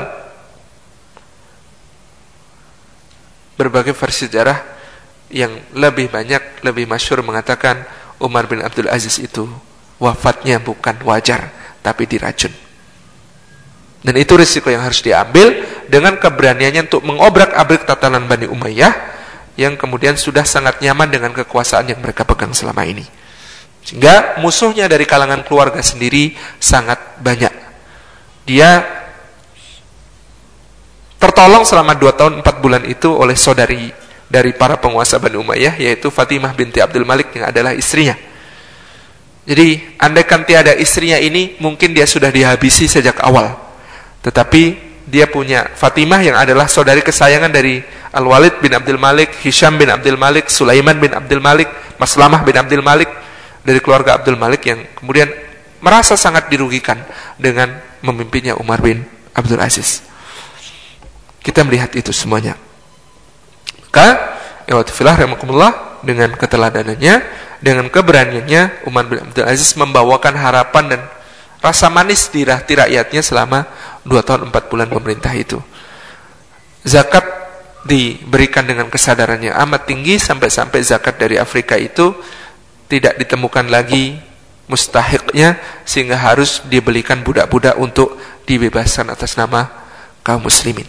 Berbagai versi sejarah yang lebih banyak, lebih masyur mengatakan Umar bin Abdul Aziz itu wafatnya bukan wajar, tapi diracun. Dan itu risiko yang harus diambil dengan keberaniannya untuk mengobrak-abrik tatanan Bani Umayyah yang kemudian sudah sangat nyaman dengan kekuasaan yang mereka pegang selama ini. Sehingga musuhnya dari kalangan keluarga sendiri sangat banyak. Dia tertolong selama dua tahun empat bulan itu oleh saudari dari para penguasa Bani Umayyah yaitu Fatimah binti Abdul Malik yang adalah istrinya. Jadi andaikan tiada istrinya ini mungkin dia sudah dihabisi sejak awal. Tetapi dia punya Fatimah yang adalah saudari kesayangan dari Al-Walid bin Abdul Malik, Hisham bin Abdul Malik, Sulaiman bin Abdul Malik, Maslamah bin Abdul Malik dari keluarga Abdul Malik yang kemudian merasa sangat dirugikan dengan memimpinnya Umar bin Abdul Aziz. Kita melihat itu semuanya. Maka, Iwatifilah Rahmatullah dengan keteladanannya, dengan keberaniannya, Umar bin Abdul Aziz membawakan harapan dan rasa manis di rakyatnya selama dua tahun empat bulan pemerintah itu. Zakat diberikan dengan kesadaran yang amat tinggi sampai-sampai zakat dari Afrika itu tidak ditemukan lagi mustahiknya sehingga harus dibelikan budak-budak untuk dibebaskan atas nama kaum muslimin.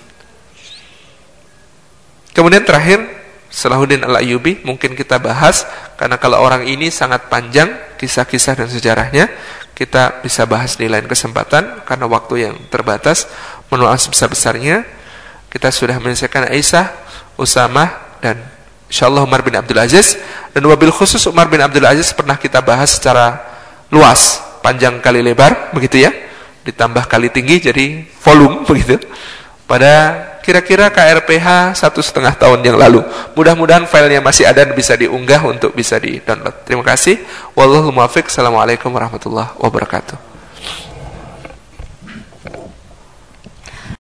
Kemudian terakhir Salahuddin Al-Ayyubi mungkin kita bahas karena kalau orang ini sangat panjang kisah-kisah dan sejarahnya kita bisa bahas di lain kesempatan karena waktu yang terbatas menolak sebesar-besarnya. Kita sudah menyelesaikan Aisyah, Usamah dan insyaallah Umar bin Abdul Aziz. Dan wabil khusus Umar bin Abdul Aziz pernah kita bahas secara luas panjang kali lebar begitu ya. Ditambah kali tinggi jadi volume <laughs> begitu. Pada kira-kira KRPH satu setengah tahun yang lalu. Mudah-mudahan filenya masih ada dan bisa diunggah untuk bisa di-download. Terima kasih. Wallahul muwaffiq. Assalamualaikum warahmatullahi wabarakatuh.